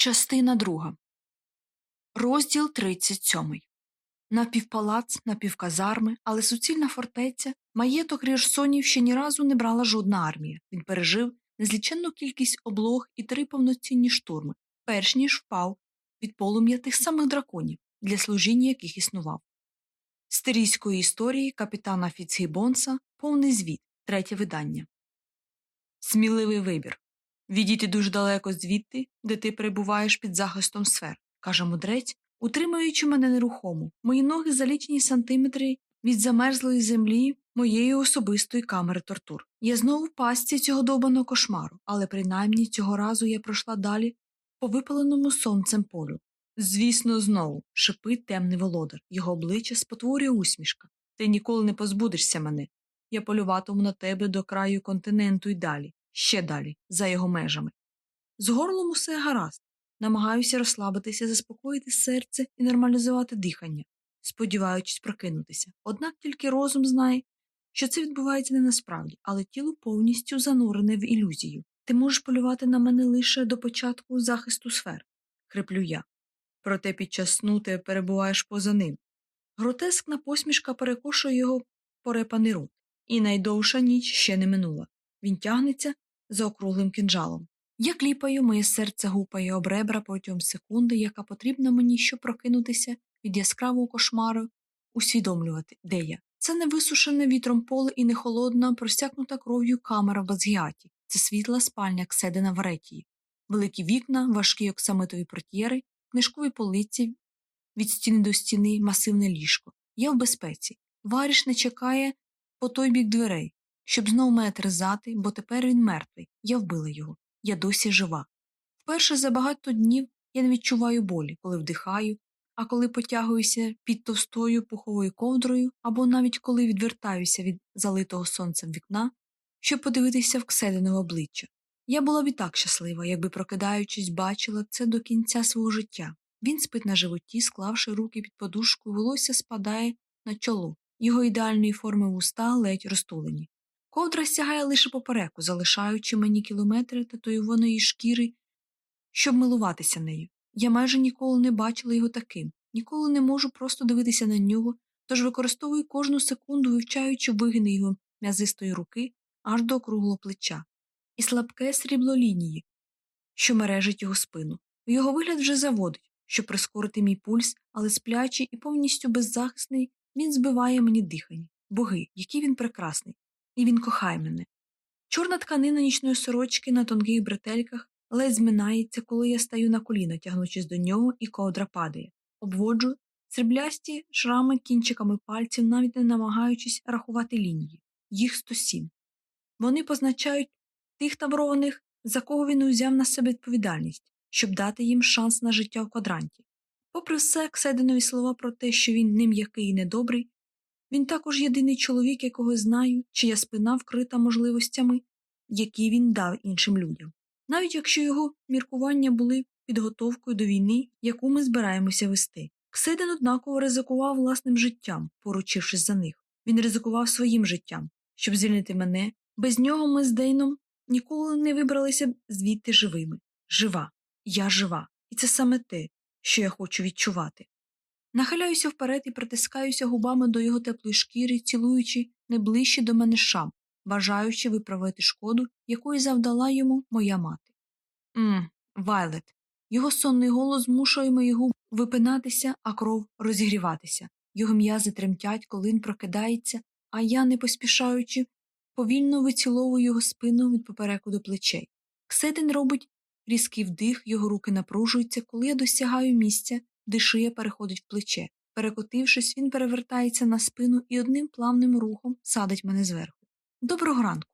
Частина друга. Розділ 37. Напівпалац, напівказарми, але суцільна фортеця, маєток Рірсонів ще ні разу не брала жодна армія. Він пережив незліченну кількість облог і три повноцінні штурми, перш ніж впав від полум'я тих самих драконів, для служіння яких існував. Стерійської історії капітана Фіцгібонса повний звіт, третє видання. Сміливий вибір. Відійти дуже далеко звідти, де ти перебуваєш під захистом сфер, каже мудрець, утримуючи мене нерухомо. Мої ноги за лічені сантиметри від замерзлої землі моєї особистої камери тортур. Я знову в пастці цього довбаного кошмару, але принаймні цього разу я пройшла далі по випаленому сонцем полю. Звісно, знову шипить темний володар, його обличчя спотворює усмішка. Ти ніколи не позбудешся мене. Я полюватиму на тебе до краю континенту й далі ще далі, за його межами. З горлом усе гаразд, намагаюся розслабитися, заспокоїти серце і нормалізувати дихання, сподіваючись прокинутися. Однак тільки розум знає, що це відбувається не насправді, але тіло повністю занурене в ілюзію. Ти можеш полювати на мене лише до початку захисту сфер, хриплю я. Проте під час сну ти перебуваєш поза ним. Гротескна посмішка перекошує його порепаний рот, і найдовша ніч ще не минула. Він тягнеться за округлим кінжалом. Я кліпаю, моє серце гупає об ребра протягом секунди, яка потрібна мені, щоб прокинутися від яскравого кошмару, усвідомлювати, де я. Це не висушене вітром поле і не холодна, просякнута кров'ю камера в Базгіаті. Це світла спальня Кседена в Аретії. Великі вікна, важкі оксамитові портьєри, книжкові полиці від стіни до стіни, масивне ліжко. Я в безпеці. Варіш не чекає по той бік дверей щоб знов мене терзати, бо тепер він мертвий, я вбила його, я досі жива. Вперше за багато днів я не відчуваю болі, коли вдихаю, а коли потягуюся під товстою пуховою ковдрою, або навіть коли відвертаюся від залитого сонцем вікна, щоб подивитися в ксединове обличчя. Я була б і так щаслива, якби, прокидаючись, бачила це до кінця свого життя. Він спить на животі, склавши руки під подушку, волосся спадає на чоло, його ідеальної форми вуста ледь розтулені. Ковдра сягає лише попереку, залишаючи мені кілометри татуюваної шкіри, щоб милуватися нею. Я майже ніколи не бачила його таким, ніколи не можу просто дивитися на нього, тож використовую кожну секунду, вивчаючи вигини його м'язистої руки аж до округлого плеча, і слабке срібло лінії, що мережить його спину. Його вигляд вже заводить, щоб прискорити мій пульс, але сплячий і повністю беззахисний, він збиває мені дихання. Боги, який він прекрасний і він кохає мене. Чорна тканина нічної сорочки на тонких бретельках ледь зминається, коли я стаю на коліна, тягнучись до нього, і ковдра падає. Обводжу сріблясті шрами кінчиками пальців, навіть не намагаючись рахувати лінії. Їх 107. Вони позначають тих таврованих, за кого він узяв на себе відповідальність, щоб дати їм шанс на життя в квадранті. Попри все, Ксединові слова про те, що він не м'який і недобрий, він також єдиний чоловік, якого знаю, чия спина вкрита можливостями, які він дав іншим людям, навіть якщо його міркування були підготовкою до війни, яку ми збираємося вести. Кседен однаково ризикував власним життям, поручившись за них. Він ризикував своїм життям, щоб звільнити мене. Без нього ми з Дейном ніколи не вибралися звідти живими. Жива, я жива, і це саме те, що я хочу відчувати. Нахиляюся вперед і притискаюся губами до його теплої шкіри, цілуючи не ближче до мене шам, бажаючи виправити шкоду, якої завдала йому моя мати. Мм, Вайлет. Його сонний голос змушує мої губи випинатися, а кров розігріватися. Його м'язи тремтять, коли він прокидається, а я, не поспішаючи, повільно виціловую його спину від попереку до плечей. Кседин робить різкий вдих, його руки напружуються, коли я досягаю місця, де шия переходить в плече. Перекотившись, він перевертається на спину і одним плавним рухом садить мене зверху. Доброго ранку.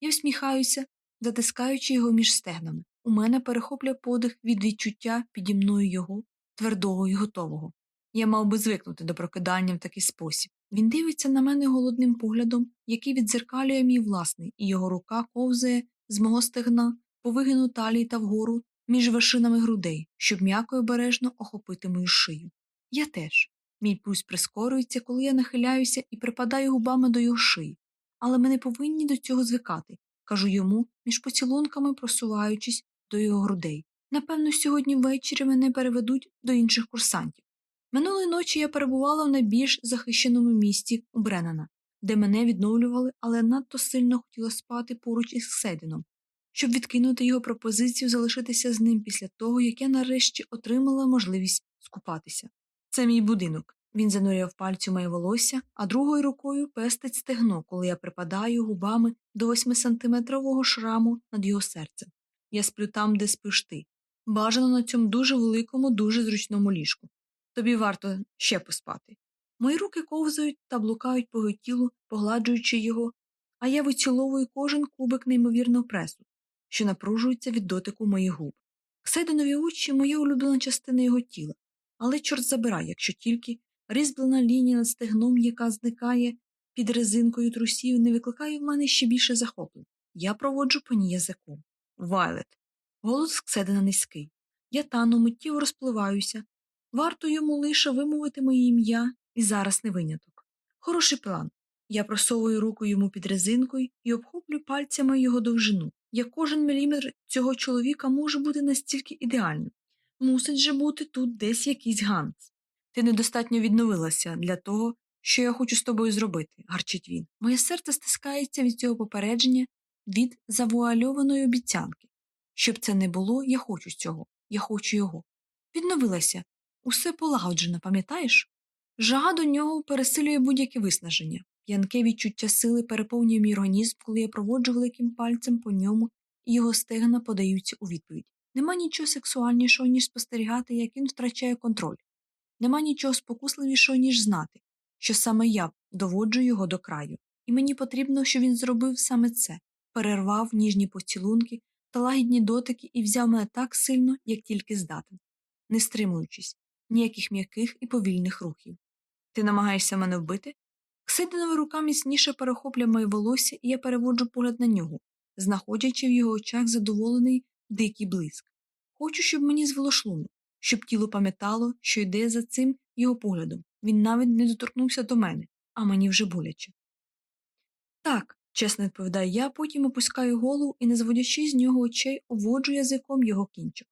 Я всміхаюся, затискаючи його між стегнами. У мене перехоплює подих від відчуття піді мною його, твердого і готового. Я мав би звикнути до прокидання в такий спосіб. Він дивиться на мене голодним поглядом, який відзеркалює мій власний, і його рука ковзає з мого стегна, по вигину талії та вгору між вершинами грудей, щоб м'яко й обережно охопити мою шию. Я теж. Мій пульс прискорюється, коли я нахиляюся і припадаю губами до його шиї, але ми не повинні до цього звикати, кажу йому, між поцілунками просуваючись до його грудей. Напевно, сьогодні ввечері мене переведуть до інших курсантів. Минулої ночі я перебувала в найбільш захищеному місті у Бреннана, де мене відновлювали, але надто сильно хотіла спати поруч із Кседином, щоб відкинути його пропозицію залишитися з ним після того, як я нарешті отримала можливість скупатися. Це мій будинок. Він занурював пальцю моє волосся, а другою рукою пестить стегно, коли я припадаю губами до восьмисантиметрового шраму над його серцем. Я сплю там, де спиш ти. Бажано на цьому дуже великому, дуже зручному ліжку. Тобі варто ще поспати. Мої руки ковзають та блукають по його тілу, погладжуючи його, а я виціловую кожен кубик неймовірного пресу, що напружується від дотику моїх губ. Ксейденові очі моя улюблена частина його тіла, але чорт забирай, якщо тільки різьблена лінія над стегном, яка зникає під резинкою трусів, не викликає в мене ще більше захоплень. Я проводжу по ній язиком. Вайлет. Голос Кседена низький. Я тану миттєво розпливаюся. Варто йому лише вимовити моє ім'я, і зараз не виняток. Хороший план. Я просовую руку йому під резинкою і обхоплю пальцями його довжину. Як кожен міліметр цього чоловіка може бути настільки ідеальним. Мусить же бути тут десь якийсь ганц. Ти недостатньо відновилася для того, що я хочу з тобою зробити, гарчить він. Моє серце стискається від цього попередження, від завуальованої обіцянки. Щоб це не було, я хочу цього, я хочу його. Відновилася. Усе полагоджено, пам'ятаєш? Жага до нього пересилює будь-яке виснаження. П'янке відчуття сили переповнює мій організм, коли я проводжу великим пальцем по ньому, і його стегна подаються у відповідь. Нема нічого сексуальнішого, ніж спостерігати, як він втрачає контроль. Нема нічого спокусливішого, ніж знати, що саме я доводжу його до краю, і мені потрібно, щоб він зробив саме це перервав ніжні поцілунки та лагідні дотики і взяв мене так сильно, як тільки здатен, не стримуючись, ніяких м'яких і повільних рухів. Ти намагаєшся мене вбити? Ксидинова рука міцніше перехоплює моє волосся, і я переводжу погляд на нього, знаходячи в його очах задоволений дикий блиск. Хочу, щоб мені звело шлунок, щоб тіло пам'ятало, що йде за цим його поглядом. Він навіть не доторкнувся до мене, а мені вже боляче. Так, чесно відповідаю я, потім опускаю голову і, не зводячи з нього очей, обводжу язиком його кінчик.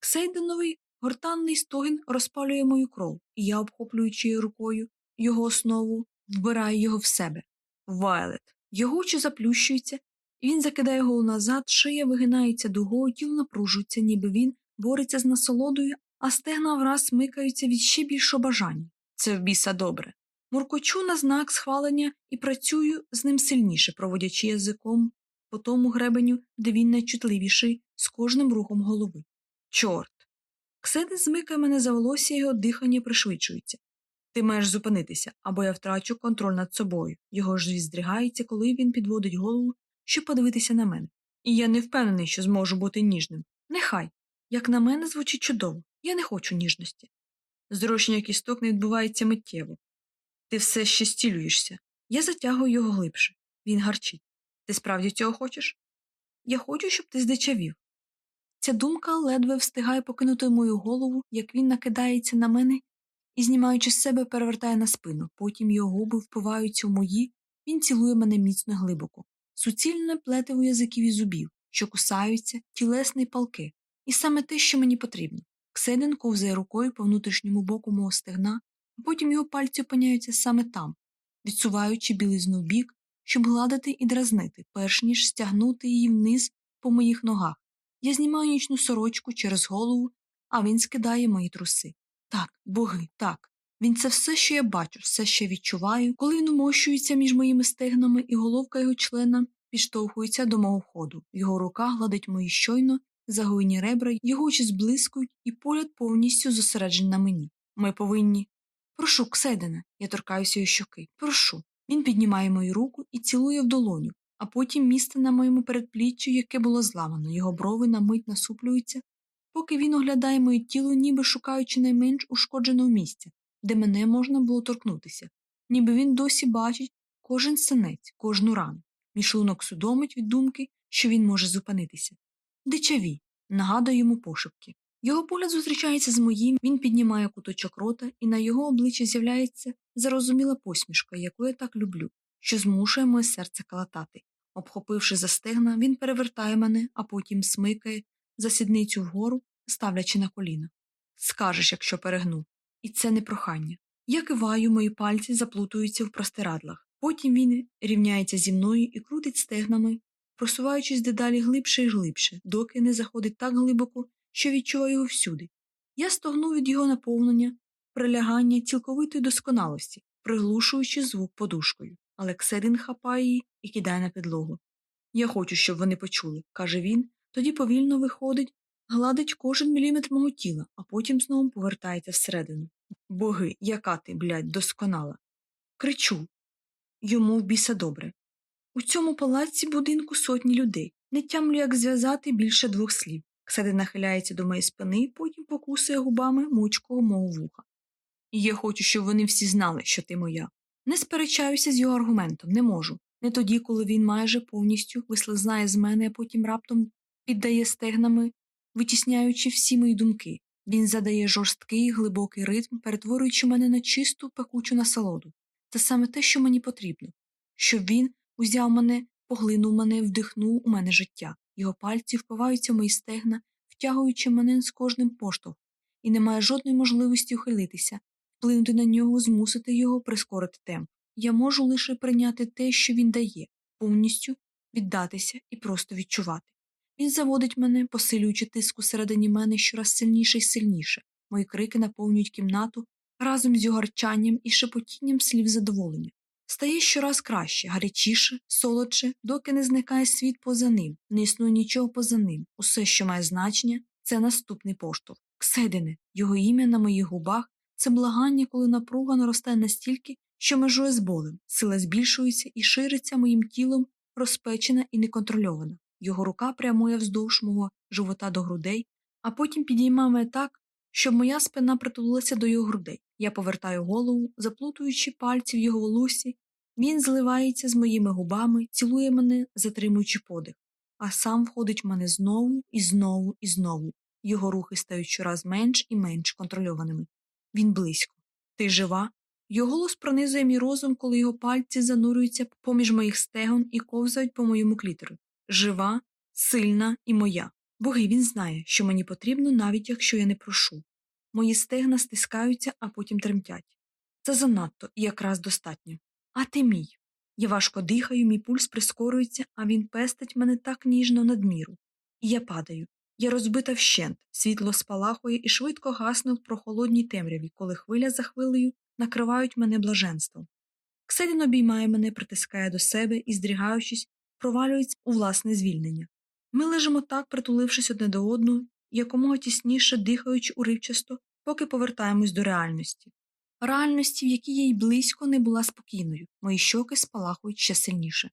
Ксейденовий гортанний стогін розпалює мою кров, і я, обхоплюючи рукою його основу, вбираю його в себе. Вайлет. Його очі заплющуються, він закидає голову назад, шия вигинається дугою, тіло напружується, ніби він бореться з насолодою, а стегна враз смикаються від ще більшого бажання. Це в біса добре. Муркочу на знак схвалення і працюю з ним сильніше, проводячи язиком по тому гребеню, де він найчутливіший, з кожним рухом голови. Чорт. Кседи змикає мене за волосся, його дихання пришвидшується. Ти маєш зупинитися, або я втрачу контроль над собою. Його ж здригається, коли він підводить голову, щоб подивитися на мене. І я не впевнений, що зможу бути ніжним. Нехай. Як на мене, звучить чудово. Я не хочу ніжності. Зрощення кісток не відбувається миттєво. Ти все ще стілюєшся. Я затягую його глибше. Він гарчить. Ти справді цього хочеш? Я хочу, щоб ти здичавів. Ця думка ледве встигає покинути мою голову, як він накидається на мене і, знімаючи з себе, перевертає на спину. Потім його губи впиваються в мої, він цілує мене міцно глибоко, суцільне плетиво язиків і зубів, що кусаються, тілесний палки, і саме те, що мені потрібно. Кседен ковзає рукою по внутрішньому боку мого стегна, а потім його пальці опиняються саме там, відсуваючи білизну в бік, щоб гладити і дразнити, перш ніж стягнути її вниз по моїх ногах. Я знімаю нічну сорочку через голову, а він скидає мої труси. Так, боги, так. Він це все, що я бачу, все що відчуваю, коли він умощується між моїми стегнами, і головка його члена підштовхується до мого входу. Його рука гладить мої щойно, загойні ребра, його очі зблискують, і погляд повністю зосереджений на мені. Ми повинні. Прошу, Кседене, я торкаюся його щоки. Прошу. Він піднімає мою руку і цілує в долоню, а потім місце на моєму передпліччю, яке було зламано, його брови на мить насуплюються, поки він оглядає моє тіло, ніби шукаючи найменш ушкодженого місця, де мене можна було торкнутися, ніби він досі бачить кожен синець, кожну рану. Мій судомить від думки, що він може зупинитися. Дичаві, нагадує йому пошепки. Його погляд зустрічається з моїм, він піднімає куточок рота, і на його обличчі з'являється зарозуміла посмішка, яку я так люблю, що змушує моє серце калатати. Обхопивши за стегна, він перевертає мене, а потім смикає за сідницю вгору, ставлячи на коліна. Скажеш, якщо перегну. І це не прохання. Я киваю, мої пальці заплутуються в простирадлах. Потім він рівняється зі мною і крутить стегнами, просуваючись дедалі глибше і глибше, доки не заходить так глибоко, що відчуваю його всюди. Я стогну від його наповнення, прилягання цілковитої досконалості, приглушуючи звук подушкою. Але Кседин хапає її і кидає на підлогу. Я хочу, щоб вони почули, каже він, тоді повільно виходить, гладить кожен міліметр мого тіла, а потім знову повертається всередину. Боги, яка ти, блядь, досконала. Кричу. Йому в біса добре. У цьому палаці будинку сотні людей. Не тямлю, як зв'язати більше двох слів. Кседин нахиляється до моєї спини, потім покусує губами мучкого мого вуха. І я хочу, щоб вони всі знали, що ти моя. Не сперечаюся з його аргументом, не можу. Не тоді, коли він майже повністю вислизнає з мене, а потім раптом піддає стегнами, витісняючи всі мої думки. Він задає жорсткий, глибокий ритм, перетворюючи мене на чисту, пекучу насолоду. Це саме те, що мені потрібно, щоб він узяв мене, поглинув мене, вдихнув у мене життя. Його пальці впиваються в мої стегна, втягуючи мене з кожним поштовхом, і немає жодної можливості ухилитися, вплинути на нього, змусити його прискорити темп. Я можу лише прийняти те, що він дає, повністю віддатися і просто відчувати. Він заводить мене, посилюючи тиск усередині мене щораз сильніше і сильніше. Мої крики наповнюють кімнату разом з його гарчанням і шепотінням слів задоволення. Стає щораз краще, гарячіше, солодше, доки не зникає світ поза ним, не існує нічого поза ним. Усе, що має значення, це наступний поштовх. Кседине, його ім'я на моїх губах це благання, коли напруга наростає настільки, що межує з болем, сила збільшується і шириться моїм тілом, розпечена і неконтрольована. Його рука прямує вздовж мого живота до грудей, а потім підіймає так, щоб моя спина притулилася до його грудей. Я повертаю голову, заплутуючи пальці в його волосі, він зливається з моїми губами, цілує мене, затримуючи подих, а сам входить в мене знову і знову і знову. Його рухи стають щораз менш і менш контрольованими. Він близько. Ти жива? Його голос пронизує мій розум, коли його пальці занурюються поміж моїх стегон і ковзають по моєму клітеру. Жива, сильна і моя. Боги він знає, що мені потрібно, навіть якщо я не прошу. Мої стегна стискаються, а потім тремтять. Це занадто і якраз достатньо. А ти мій. Я важко дихаю, мій пульс прискорюється, а він пестить мене так ніжно надміру. І я падаю. Я розбита вщент, світло спалахує і швидко гасне в прохолодній темряві, коли хвиля за хвилею накривають мене блаженством. Кседін обіймає мене, притискає до себе і, здригаючись, провалюється у власне звільнення. Ми лежимо так, притулившись одне до одного, якомога тісніше дихаючи уривчасто, поки повертаємось до реальності. Реальності, в якій я й близько не була спокійною, мої щоки спалахують ще сильніше.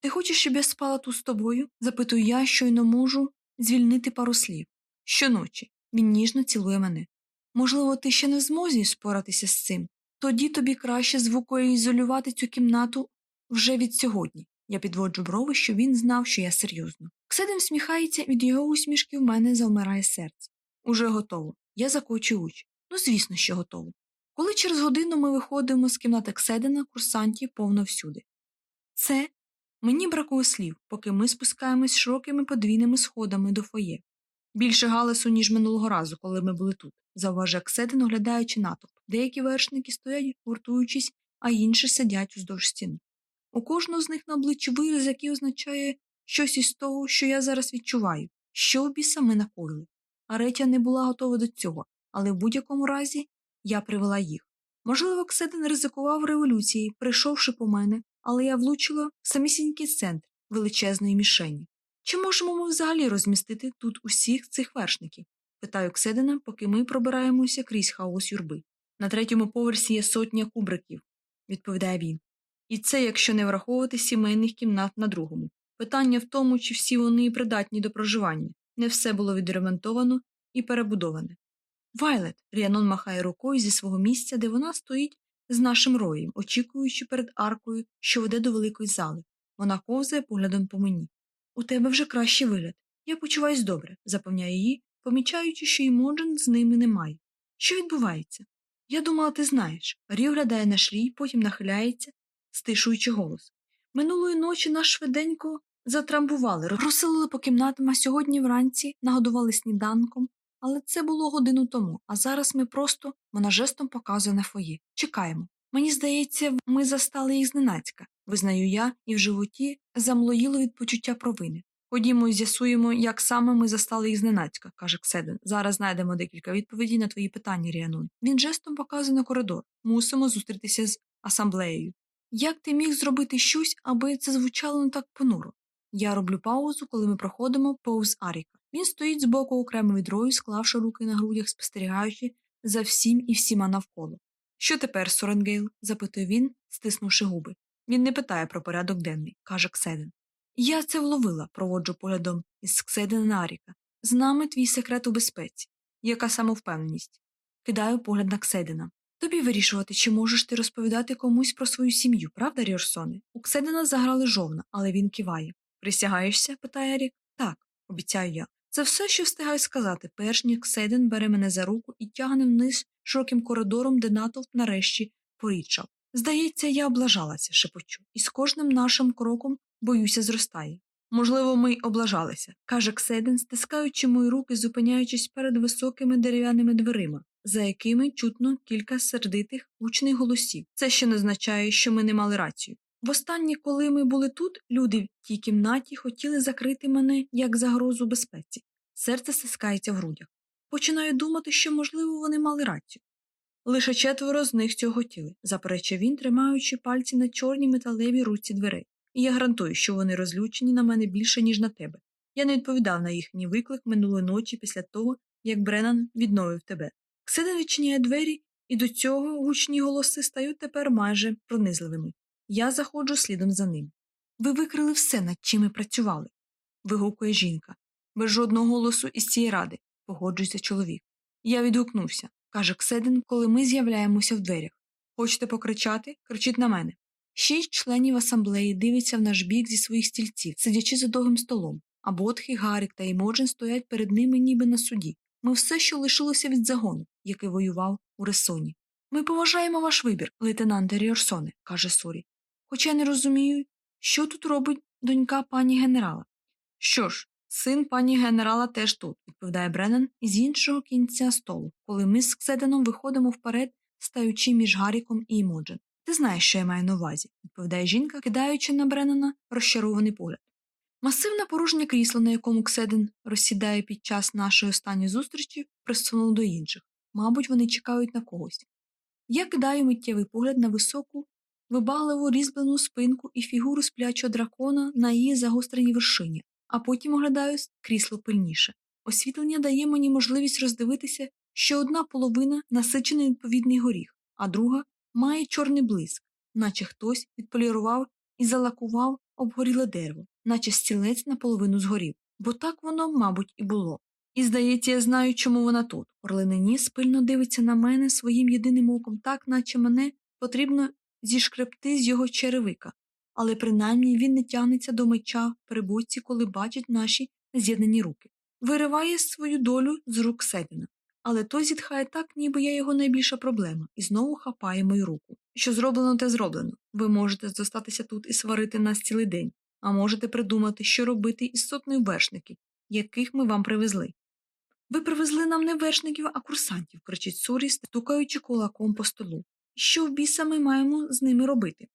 Ти хочеш, щоб я спала тут з тобою? запитую я, щойно можу звільнити пару слів. Щоночі він ніжно цілує мене. Можливо, ти ще не змозі споратися з цим. Тоді тобі краще звукоізолювати цю кімнату вже від сьогодні. Я підводжу брови, щоб він знав, що я серйозно. Кседем всміхається, від його усмішки в мене завмирає серце. Уже готово. Я закочу очі. Ну, звісно, що готово. Коли через годину ми виходимо з кімнати Кседена, курсантів повно всюди. Це мені бракує слів, поки ми спускаємось широкими подвійними сходами до фоє. Більше галасу, ніж минулого разу, коли ми були тут, зауважує Кседен, оглядаючи натовп. Деякі вершники стоять, гуртуючись, а інші сидять уздовж стіни. У кожного з них на обличчі вираз, який означає щось із того, що я зараз відчуваю, що біса ми накоїли. Аретя не була готова до цього, але в будь-якому разі я привела їх. Можливо, Кседен ризикував революції, прийшовши по мене, але я влучила в самісінький центр величезної мішені. Чи можемо ми взагалі розмістити тут усіх цих вершників? питаю Кседена, поки ми пробираємося крізь хаос юрби. На третьому поверсі є сотня кубриків, відповідає він. І це якщо не враховувати сімейних кімнат на другому. Питання в тому, чи всі вони придатні до проживання. Не все було відремонтовано і перебудоване. Вайлет. Ріанон махає рукою зі свого місця, де вона стоїть з нашим роєм, очікуючи перед аркою, що веде до великої зали. Вона ковзає поглядом по мені. У тебе вже кращий вигляд. Я почуваюсь добре, запевняє її, помічаючи, що Імоджен з ними немає. Що відбувається? Я думала, ти знаєш. Рі оглядає наш рій, потім нахиляється, стишуючи голос. Минулої ночі нас швиденько затрамбували, розселили по кімнатам, а сьогодні вранці нагодували сніданком, Але це було годину тому, а зараз ми просто вона жестом показує на фоє. Чекаємо. Мені здається, ми застали їх зненацька, визнаю я, і в животі замлоїло від почуття провини. Ходімо і з'ясуємо, як саме ми застали їх зненацька, каже Кседен. Зараз знайдемо декілька відповідей на твої питання, Ріанун. Він жестом показує на коридор. Мусимо зустрітися з асамблеєю. Як ти міг зробити щось, аби це звучало не так понуро? Я роблю паузу, коли ми проходимо повз Аріка. Він стоїть збоку окремо від рою, склавши руки на грудях, спостерігаючи за всім і всіма навколо. Що тепер, Соренгейл? запитує він, стиснувши губи. Він не питає про порядок денний, каже Кседен. Я це вловила, проводжу поглядом із Кседена на Аріка. З нами твій секрет у безпеці. Яка самовпевненість? Кидаю погляд на Кседена. Тобі вирішувати, чи можеш ти розповідати комусь про свою сім'ю, правда, Ріорсоне? У Кседена заграли жовна, але він киває. Присягаєшся? питає Рік. Так, обіцяю я. Це все, що встигаю сказати, перш ніж Кседен бере мене за руку і тягне вниз широким коридором, де натовп нарешті порічав. Здається, я облажалася, шепочу, і з кожним нашим кроком боюся зростає. Можливо, ми й облажалися, каже Кседен, стискаючи мої руки, зупиняючись перед високими дерев'яними дверима, за якими чутно кілька сердитих гучних голосів. Це ще не означає, що ми не мали рацію. Востаннє, коли ми були тут, люди в тій кімнаті хотіли закрити мене як загрозу безпеці. Серце стискається в грудях. Починаю думати, що, можливо, вони мали рацію. Лише четверо з них цього хотіли, заперечив він, тримаючи пальці на чорній металевій руці дверей. І я гарантую, що вони розлючені на мене більше, ніж на тебе. Я не відповідав на їхній виклик минулої ночі після того, як Бреннан відновив тебе. Ксиден відчиняє двері, і до цього гучні голоси стають тепер майже пронизливими. Я заходжу слідом за ним. Ви викрили все, над чим ми працювали. вигукує жінка. Без жодного голосу із цієї ради, погоджується чоловік. Я відгукнувся, каже Кседен, коли ми з'являємося в дверях. Хочете покричати? Кричіть на мене. Шість членів асамблеї дивляться в наш бік зі своїх стільців, сидячи за довгим столом, а Ботхи, Гарік та Імоджен стоять перед ними ніби на суді. Ми все, що лишилося від загону, який воював у Ресоні. Ми поважаємо ваш вибір, лейтенанте Ріорсоне, каже Сорі. Хоча не розумію, що тут робить донька пані генерала. Що ж, син пані генерала теж тут, відповідає Бреннан із іншого кінця столу, коли ми з Кседеном виходимо вперед, стаючи між Гаріком і Імоджен. Ти знаєш, що я маю на увазі, відповідає жінка, кидаючи на Бреннана розчарований погляд. Масивне порожнє крісло, на якому Кседен розсідає під час нашої останньої зустрічі, присунуло до інших. Мабуть, вони чекають на когось. Я кидаю миттєвий погляд на високу, вибагливу різьблену спинку і фігуру сплячого дракона на її загостреній вершині, а потім оглядаю крісло пильніше. Освітлення дає мені можливість роздивитися, що одна половина насичений відповідний горіх, а друга має чорний блиск, наче хтось відполірував і залакував обгоріле дерево, наче стілець наполовину згорів, бо так воно, мабуть, і було. І, здається, я знаю, чому вона тут. Орлиний ніс пильно дивиться на мене своїм єдиним оком, так, наче мене потрібно зішкребти з його черевика, але принаймні він не тягнеться до меча при боці, коли бачить наші з'єднані руки. Вириває свою долю з рук Седіна. Але той зітхає так, ніби я його найбільша проблема, і знову хапає мою руку. Що зроблено, те зроблено. Ви можете зостатися тут і сварити нас цілий день, а можете придумати, що робити із сотнею вершників, яких ми вам привезли. Ви привезли нам не вершників, а курсантів, кричить Сурі, стукаючи кулаком по столу. Що в біса ми маємо з ними робити?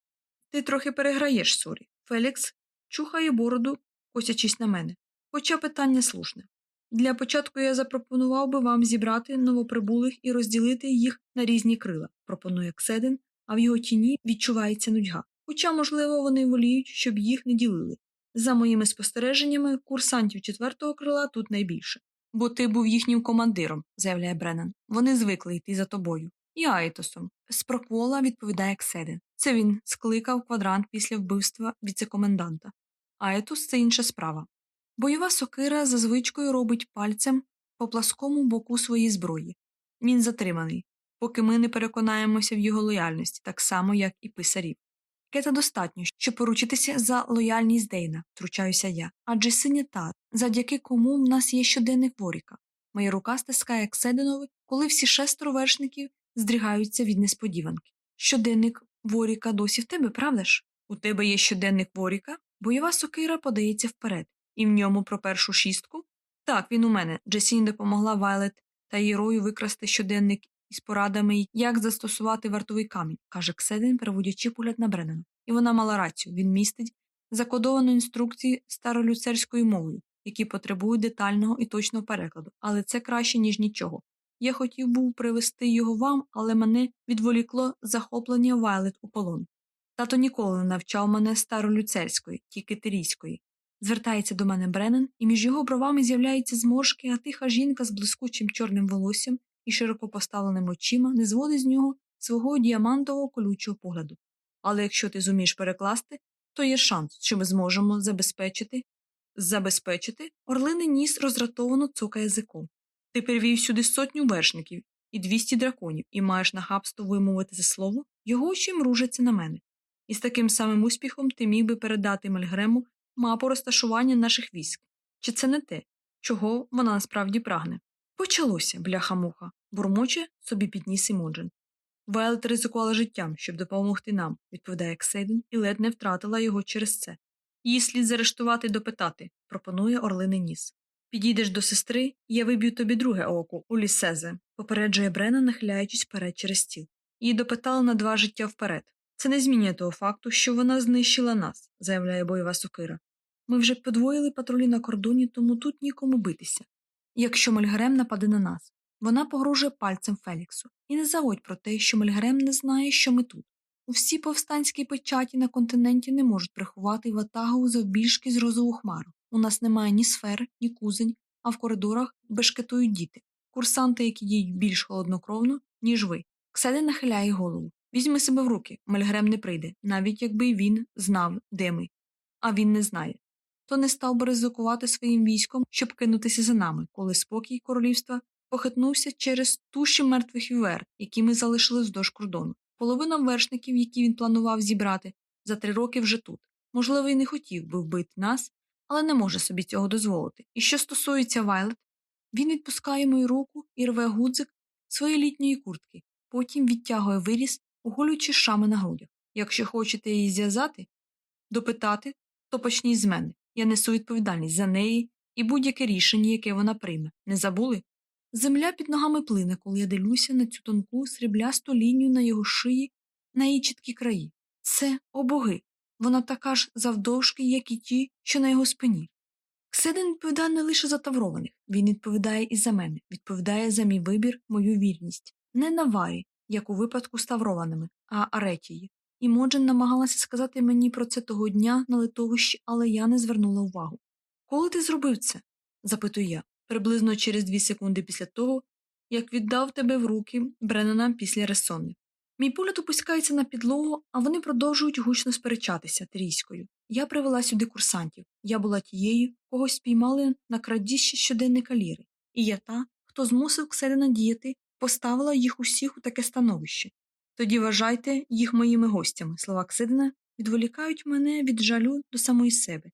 Ти трохи переграєш, Сурі. Фелікс чухає бороду, косячись на мене. Хоча питання слушне. Для початку я запропонував би вам зібрати новоприбулих і розділити їх на різні крила, пропонує Кседен, а в його тіні відчувається нудьга. Хоча, можливо, вони воліють, щоб їх не ділили. За моїми спостереженнями, курсантів четвертого крила тут найбільше. Бо ти був їхнім командиром, заявляє Бреннан. Вони звикли йти за тобою. І Айтосом. З проквола відповідає Кседен. Це він скликав квадрант після вбивства віцекоменданта. Айтос це інша справа. Бойова сокира за звичкою робить пальцем по пласкому боку своєї зброї. Він затриманий, поки ми не переконаємося в його лояльності, так само, як і писарів. Кета достатньо, щоб поручитися за лояльність Дейна, втручаюся я, адже синя та, завдяки кому в нас є щоденник Воріка. Моя рука стискає Ксединови, коли всі шестеро вершників здригаються від несподіванки. Щоденник Воріка досі в тебе, правда ж? У тебе є щоденник Воріка? Бойова сокира подається вперед, і в ньому про першу шістку Так, він у мене. Джесіні допомогла Вайлет та її рою викрасти щоденник із порадами, як застосувати вартовий камінь, каже Кседин, переводячи погляд на Бреннана. І вона мала рацію. Він містить закодовану інструкцію старолюцерською мовою, які потребують детального і точного перекладу, але це краще, ніж нічого. Я хотів був привезти його вам, але мене відволікло захоплення Вайлет у полон. Тато ніколи не навчав мене старолюцерської, тільки тирійської. Звертається до мене Бреннан, і між його бровами з'являються зморшки, а тиха жінка з блискучим чорним волоссям і широко поставленими очима не зводить з нього свого діамантового колючого погляду. Але якщо ти зумієш перекласти, то є шанс, що ми зможемо забезпечити. Забезпечити орлиний ніс розратовано цокає язиком. Ти перевів сюди сотню вершників і двісті драконів і маєш нахабство вимовити це слово, його очі мружаться на мене. І з таким самим успіхом ти міг би передати Мельгрему мапу розташування наших військ. Чи це не те, чого вона насправді прагне? Почалося, бляха-муха, бурмоче собі підніс Імоджен. Вайлет ризикувала життям, щоб допомогти нам, відповідає Ксейден, і ледь не втратила його через це. Її слід заарештувати і допитати, пропонує орлиний ніс. Підійдеш до сестри, я виб'ю тобі друге око, у лісезе, попереджує Брена, нахиляючись вперед через стіл. Її допитали на два життя вперед. Це не змінює того факту, що вона знищила нас, заявляє бойова сокира. Ми вже подвоїли патрулі на кордоні, тому тут нікому битися. Якщо Мельгрем нападе на нас, вона погрожує пальцем Феліксу. І не забудь про те, що Мельгрем не знає, що ми тут. Усі повстанські печаті на континенті не можуть приховати ватагу завбільшки з розову хмару. У нас немає ні сфер, ні кузень, а в коридорах бешкетують діти, курсанти, які діють більш холоднокровно, ніж ви. Кседи нахиляє голову. Візьми себе в руки, Мельгрем не прийде, навіть якби він знав, де ми. А він не знає. То не став би ризикувати своїм військом, щоб кинутися за нами, коли спокій королівства похитнувся через туші мертвих вівер, які ми залишили вздовж кордону. Половина вершників, які він планував зібрати, за три роки вже тут. Можливо, і не хотів би вбити нас, але не може собі цього дозволити. І що стосується Вайлет, він відпускає мою руку і рве гудзик своєї літньої куртки, потім відтягує виріс, оголюючи шами на грудях. Якщо хочете її зв'язати, допитати, то почніть з мене. Я несу відповідальність за неї і будь-яке рішення, яке вона прийме. Не забули? Земля під ногами плине, коли я дивлюся на цю тонку сріблясту лінію на його шиї, на її чіткі краї. Це о боги. Вона така ж завдовжки, як і ті, що на його спині. Кседен відповідає не лише за таврованих, він відповідає і за мене, відповідає за мій вибір, мою вірність. Не на варі, як у випадку з таврованими, а аретії. І Моджен намагалася сказати мені про це того дня на литовищі, але я не звернула увагу. Коли ти зробив це? запитую я, приблизно через дві секунди після того, як віддав тебе в руки Бреннана після ресонни. Мій погляд опускається на підлогу, а вони продовжують гучно сперечатися трійською. Я привела сюди курсантів. Я була тією, кого спіймали на крадіжчі щоденника ліри, і я та, хто змусив Кселіна діяти, поставила їх усіх у таке становище. Тоді вважайте їх моїми гостями. Слова Ксидина відволікають мене від жалю до самої себе.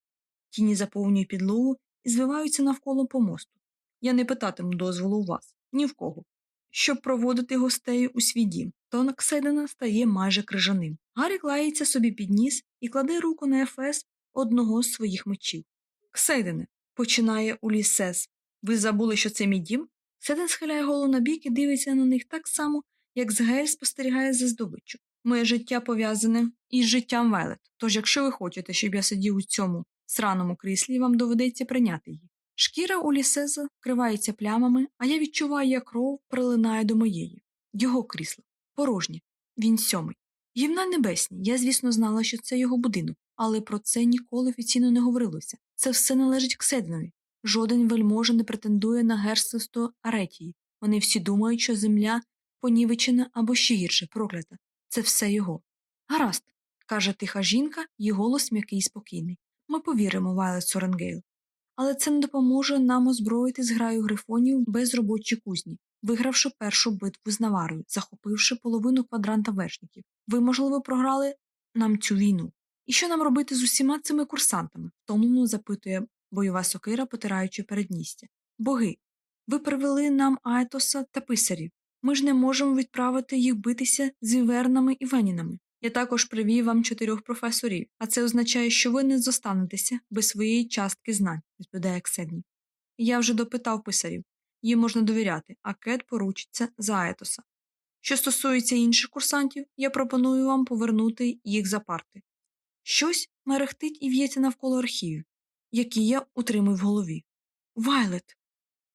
Тіні заповнюють підлогу і звиваються навколо помосту. Я не питатиму дозволу у вас, ні в кого. Щоб проводити гостей у свій дім, тон Кседина стає майже крижаним. Гаррі клається собі під ніс і кладе руку на ефес одного з своїх мечів. Кседине, починає Улісес. Ви забули, що це мій дім? Кседин схиляє голову на бік і дивиться на них так само, як Згель спостерігає за здобиччю. Моє життя пов'язане із життям Вайлет. Тож, якщо ви хочете, щоб я сидів у цьому сраному кріслі, вам доведеться прийняти її. Шкіра у лісеза вкривається плямами, а я відчуваю, як кров прилинає до моєї. Його крісло порожнє. Він сьомий. Гівна небесні. Я, звісно, знала, що це його будинок, але про це ніколи офіційно не говорилося. Це все належить Ксединові. Жоден вельможа не претендує на герцогство Аретії. Вони всі думають, що земля понівечена або ще гірше проклята. Це все його. Гаразд, каже тиха жінка, її голос м'який і спокійний. Ми програли, Вайлет Соренгейл. Але це не допоможе нам озброїти зграю грифонів без робочої кузні, вигравши першу битву з Наварою, захопивши половину квадранта вершників. Ви, можливо, програли нам цю війну. І що нам робити з усіма цими курсантами? втомлено запитує бойова сокира, потираючи передпліччя. Боги, ви привели нам Айтоса та писарів. Ми ж не можемо відправити їх битися з івернами і венінами. Я також привів вам чотирьох професорів, а це означає, що ви не зостанетеся без своєї частки знань, відповідає Кседні. Я вже допитав писарів. Їм можна довіряти, а Кет поручиться за Аетоса. Що стосується інших курсантів, я пропоную вам повернути їх за парти. Щось мерехтить і в'ється навколо архівів, які я утримую в голові. Вайлет.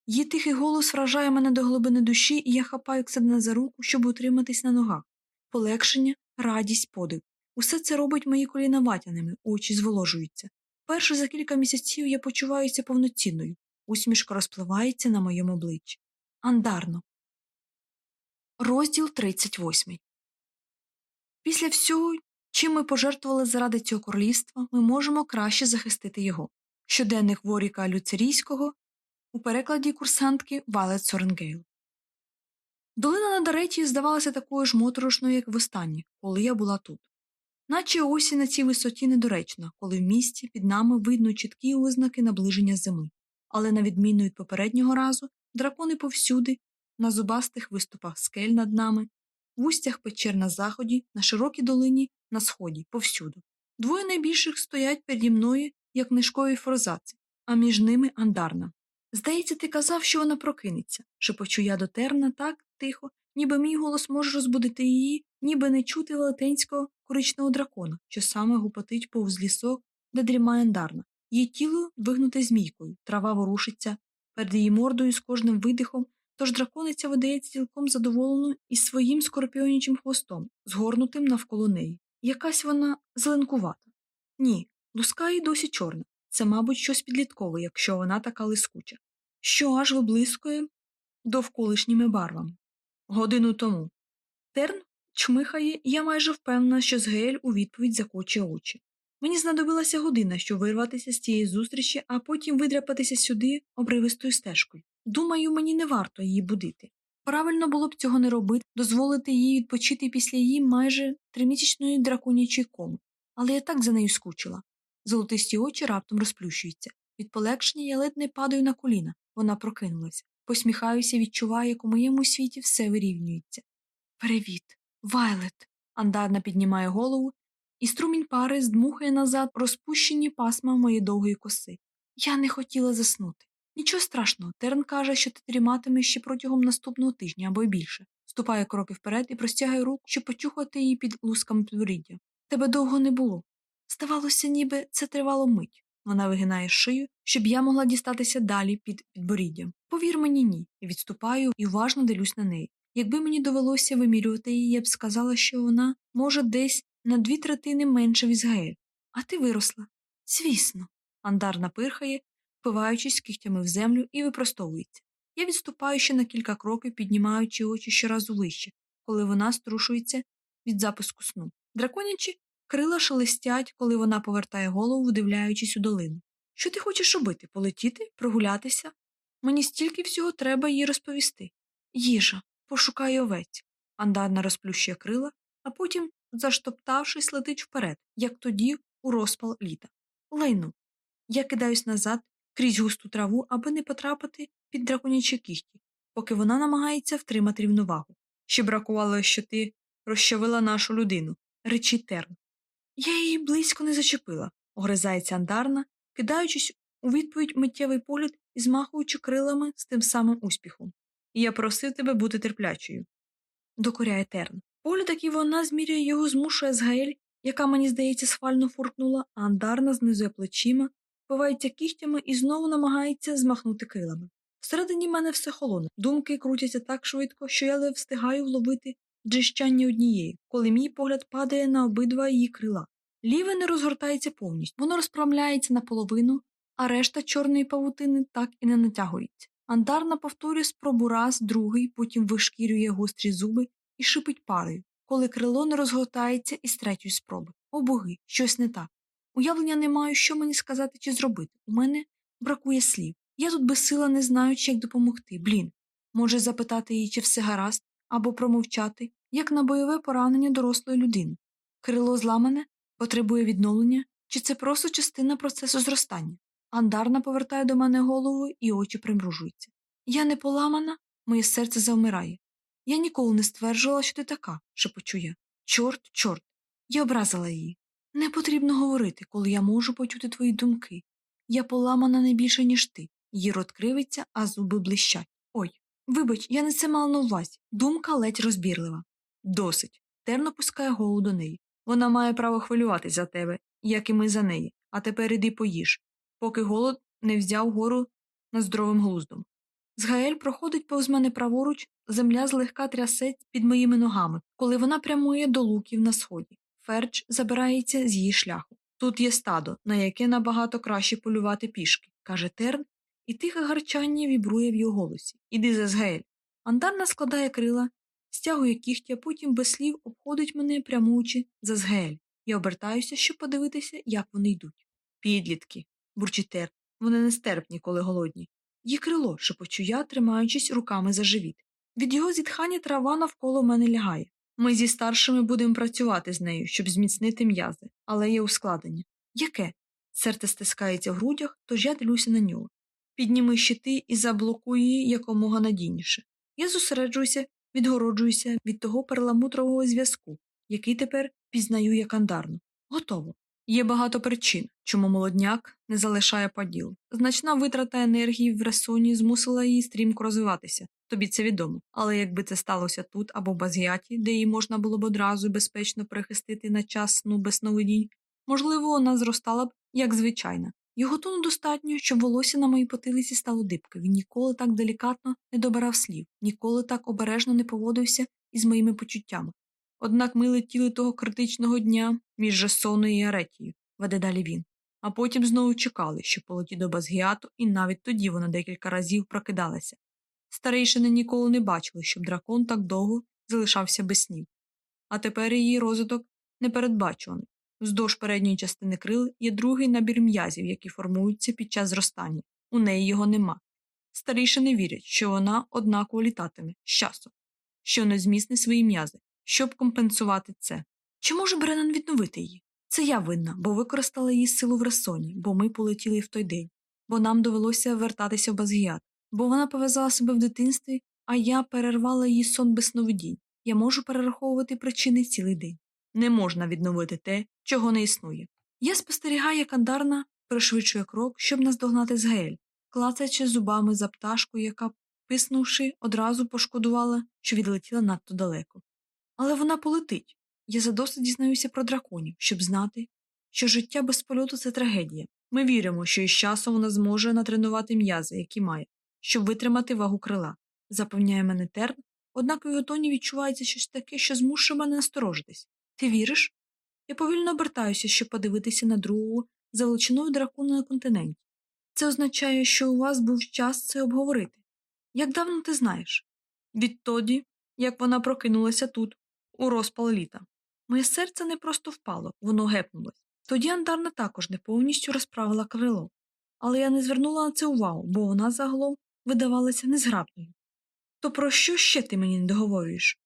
Її тихий голос вражає мене до глибини душі, і я хапаю Ксадна за руку, щоб утриматись на ногах. Полегшення, радість, подив. Усе це робить мої коліна ватяними, очі зволожуються. Перше за кілька місяців я почуваюся повноцінною. Усмішка розпливається на моєму обличчі. Андарно. Розділ 38 Після всього, чим ми пожертвували заради цього королівства, ми можемо краще захистити його. Щоденник Воріка Люцерійського у перекладі курсантки Вайлет Соренгейл. Долина над Аретією здавалася такою ж моторошною, як востаннє, коли я була тут. Наче осінь на цій висоті недоречна, коли в місті під нами видно чіткі ознаки наближення зими. Але, на відміну від попереднього разу, дракони повсюди, на зубастих виступах скель над нами, в устях печер на заході, на широкій долині, на сході, повсюду. Двоє найбільших стоять переді мною, як книжкові форзаці, а між ними андарна. Здається, ти казав, що вона прокинеться, шепочу я до терна так тихо, ніби мій голос може розбудити її, ніби не чути велетенського коричного дракона, що саме гупотить повз лісок, де дрімає андарна. Її тіло вигнуте змійкою, трава ворушиться перед її мордою з кожним видихом, тож дракониця видається цілком задоволеною із своїм скорпіонічим хвостом, згорнутим навколо неї. Якась вона зеленкувата. Ні, луска їй досі чорна. Це, мабуть, щось підліткове, якщо вона така лискуча, що аж виблискує довколишніми барвами. Годину тому. Терн чмихає, і я майже впевнена, що Згель у відповідь закочує очі. Мені знадобилася година, щоб вирватися з цієї зустрічі, а потім видряпатися сюди обривистою стежкою. Думаю, мені не варто її будити. Правильно було б цього не робити, дозволити їй відпочити після її майже тримісячної драконячої коми, але я так за нею скучила. Золотисті очі раптом розплющуються. Від полегшення я ледь не падаю на коліна. Вона прокинулася. Посміхаюся, відчуваю, як у моєму світі все вирівнюється. Привіт, Вайлет. Андарна піднімає голову, і струмінь пари здмухає назад розпущені пасма моєї довгої коси. Я не хотіла заснути. Нічого страшного, Терн каже, що ти дріматимеш ще протягом наступного тижня або й більше. Ступає кроки вперед і простягає руку, щоб почухати її під лусками підборіддя. Тебе довго не було. Здавалося, ніби це тривало мить. Вона вигинає шию, щоб я могла дістатися далі під підборіддям. Повір мені, ні. Відступаю і уважно дивлюсь на неї. Якби мені довелося вимірювати її, я б сказала, що вона може десь на дві третини менше від Згаель. А ти виросла. Звісно. Андар напирхає, впиваючись кігтями в землю і випростовується. Я відступаю ще на кілька кроків, піднімаючи очі щоразу вище, коли вона струшується від записку сну. Драконячі крила шелестять, коли вона повертає голову, вдивляючись у долину. Що ти хочеш робити? Полетіти, прогулятися? Мені стільки всього треба їй розповісти. Їжа, пошукай овець. Андарна розплющує крила, а потім, заштоптавшись, летить вперед, як тоді у розпал літа. Лейну. Я кидаюсь назад крізь густу траву, аби не потрапити під драконячі кіхті, поки вона намагається втримати рівновагу. Ще бракувало, що ти розчавила нашу людину, речить терн. Я її близько не зачепила, огризається андарна, кидаючись у відповідь миттєвий погляд і змахуючи крилами з тим самим успіхом. Я просив тебе бути терплячою. Докоряє терн. Погляд, який вона зміряє його, змушує Згаель, яка, мені здається, схвально фуркнула, а андарна знизує плечима, впивається кігтями і знову намагається змахнути крилами. Всередині мене все холоне, думки крутяться так швидко, що я ледь встигаю вловити джищання однієї, коли мій погляд падає на обидва її крила. Ліве не розгортається повністю, воно розправляється наполовину, а решта чорної павутини так і не натягується. Андарна повторює спробу раз, другий, потім вишкірює гострі зуби і шипить парою, коли крило не розгортається із третьої спроби. О боги, щось не так. Уявлення не маю, що мені сказати чи зробити. У мене бракує слів. Я тут безсила, не знаючи, як допомогти. Блін. Може запитати її, чи все гаразд, або промовчати, як на бойове поранення дорослої людини. Крило зламане, потребує відновлення, чи це просто частина процесу зростання. Андарна повертає до мене голову і очі примружуються. Я не поламана, моє серце завмирає. Я ніколи не стверджувала, що ти така, шепочу я. Чорт, чорт. Я образила її. Не потрібно говорити, коли я можу почути твої думки. Я поламана не більше, ніж ти. Її рот кривиться, а зуби блищать. Ой, вибач, я не це мала на увазі. Думка ледь розбірлива. Досить. Терн опускає голову до неї. Вона має право хвилюватись за тебе, як і ми за неї. А тепер іди поїж, поки голод не взяв гору над здоровим глуздом. Згаель проходить повз мене праворуч, земля злегка трясеться під моїми ногами, коли вона прямує до луків на сході. Ферч забирається з її шляху. Тут є стадо, на яке набагато краще полювати пішки, каже Терн, і тихе гарчання вібрує в його голосі. Іди за Згаель. Андарна складає крила, стягує кігті, а потім без слів обходить мене прямуючи за Згаель. Я обертаюся, щоб подивитися, як вони йдуть. Підлітки, бурчить Терн. Вони нестерпні, коли голодні. Її крило, шепочу я, тримаючись руками за живіт. Від його зітхання трава навколо мене лягає. Ми зі старшими будемо працювати з нею, щоб зміцнити м'язи, але є ускладнення. Яке? Серце стискається в грудях, тож я дивлюся на нього. Підніми щити і заблокуй її якомога надійніше. Я зосереджуюся, відгороджуюся від того перламутрового зв'язку, який тепер пізнаю як андарну. Готово. Є багато причин, чому молодняк не залишає поділ. Значна витрата енергії в ресоні змусила її стрімко розвиватися. Тобі це відомо. Але якби це сталося тут або в Базгіаті, де її можна було б одразу безпечно прихистити на час сну без сновидінь, можливо, вона зростала б як звичайна. Його тону достатньо, щоб волосся на моїй потилиці стало дибки. Він ніколи так делікатно не добирав слів, ніколи так обережно не поводився із моїми почуттями. Однак ми летіли того критичного дня між Жасоною і Аретією, веде далі він. А потім знову чекали, що полетіть до Базгіату, і навіть тоді вона декілька разів прокидалася. Старейшини ніколи не бачили, щоб дракон так довго залишався без снів. А тепер її розвиток непередбачуваний. Вздовж передньої частини крил є другий набір м'язів, які формуються під час зростання. У неї його нема. Старішини вірять, що вона однаково літатиме з часом, що не зміцне свої м'язи, щоб компенсувати це. Чи може Бреннан відновити її? Це я винна, бо використала її силу в ресоні, бо ми полетіли в той день, бо нам довелося вертатися в Базгіат, бо вона пов'язала себе в дитинстві, а я перервала її сон без сновидінь. Я можу перераховувати причини цілий день. Не можна відновити те, чого не існує. Я спостерігаю, як Андарна пришвидшує крок, щоб наздогнати Згель, клацаючи зубами за пташку, яка, писнувши, одразу пошкодувала, що відлетіла надто далеко. Але вона полетить. Я задосить дізнаюся про драконів, щоб знати, що життя без польоту це трагедія. Ми віримо, що із часом вона зможе натренувати м'язи, які має, щоб витримати вагу крила, запевняє мене терн, однак у його тоні відчувається щось таке, що змушує мене насторожитись. Ти віриш? Я повільно обертаюся, щоб подивитися на другого за величиною дракона на континенті. Це означає, що у вас був час це обговорити. Як давно ти знаєш? Відтоді, як вона прокинулася тут, у розпал літа. Моє серце не просто впало, воно гепнулось. Тоді Андарна також не повністю розправила крило, але я не звернула на це увагу, бо вона загалом видавалася незграбною. То про що ще ти мені не договорюєш?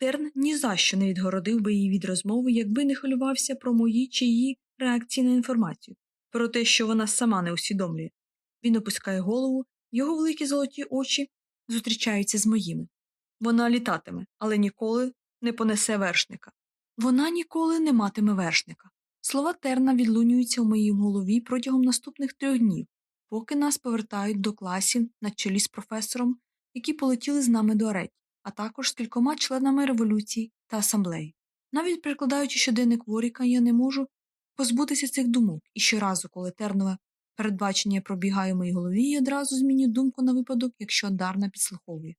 Терн ні за що не відгородив би її від розмови, якби не хвилювався про мої чи її реакції на інформацію, про те, що вона сама не усвідомлює. Він опускає голову, його великі золоті очі зустрічаються з моїми. Вона літатиме, але ніколи не понесе вершника. Вона ніколи не матиме вершника. Слова терна відлунюються у моїй голові протягом наступних трьох днів, поки нас повертають до класів на чолі з професором, які полетіли з нами до Ареті, а також з кількома членами революції та асамблеї. Навіть прикладаючи щоденник Воріка, я не можу позбутися цих думок, і щоразу, коли тернове передбачення пробігає в моїй голові, я одразу змінюю думку на випадок, якщо Дарна підслуховує.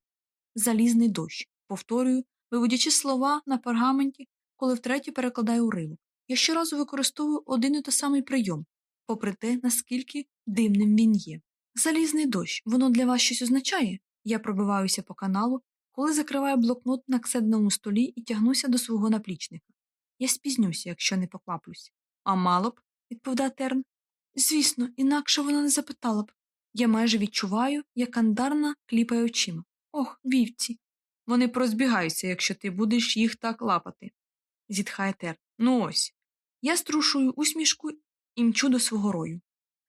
Залізний дощ. Повторюю, виводячи слова на пергаменті, коли втретє перекладаю уривок. Я щоразу використовую один і той самий прийом, попри те, наскільки дивним він є. Залізний дощ, воно для вас щось означає? Я пробиваюся по каналу, коли закриваю блокнот на кседному столі і тягнуся до свого наплічника. Я спізнюся, якщо не покваплюсь. А мало б, відповідає Терн. Звісно, інакше вона не запитала б. Я майже відчуваю, як андарна кліпає очима. Ох, вівці. Вони прозбігаються, якщо ти будеш їх так лапати, зітхає Тер. Ну ось. Я струшую усмішку і мчу до свого рою.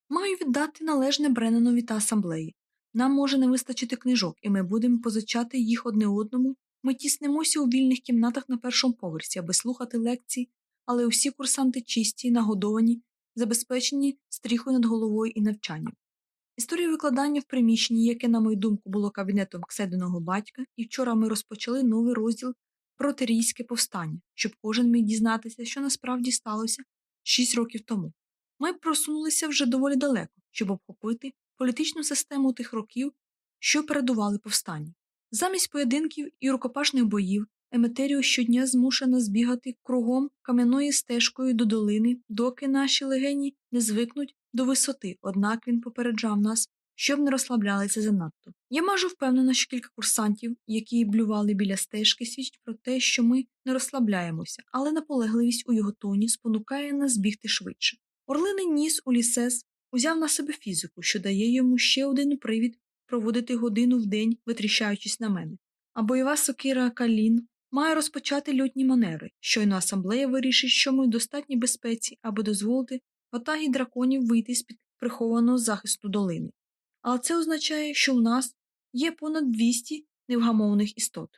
Маю віддати належне Бреннанові та асамблеї. Нам може не вистачити книжок, і ми будемо позичати їх одне одному. Ми тіснемося у вільних кімнатах на першому поверсі, аби слухати лекції, але усі курсанти чисті, нагодовані, забезпечені стріхою над головою і навчанням. Історія викладання в приміщенні, яке, на мою думку, було кабінетом кседеного батька, і вчора ми розпочали новий розділ про тирійське повстання, щоб кожен міг дізнатися, що насправді сталося шість років тому. Ми просунулися вже доволі далеко, щоб обхопити політичну систему тих років, що передували повстанню. Замість поєдинків і рукопашних боїв Еметеріо щодня змушена збігати кругом кам'яною стежкою до долини, доки наші легені не звикнуть до висоти, однак він попереджав нас, щоб не розслаблялися занадто. Я майже впевнена, що кілька курсантів, які блювали біля стежки, свідчать про те, що ми не розслабляємося, але наполегливість у його тоні спонукає нас бігти швидше. Орлиний ніс Улісес узяв на себе фізику, що дає йому ще один привід проводити годину в день, витріщаючись на мене. А бойова сокира Калін має розпочати льотні маневри, щойно асамблея вирішить, що ми в достатній безпеці, аби дозволити ватагі драконів вийти з під прихованого захисту долини. Але це означає, що у нас є понад 200 невгамовних істот.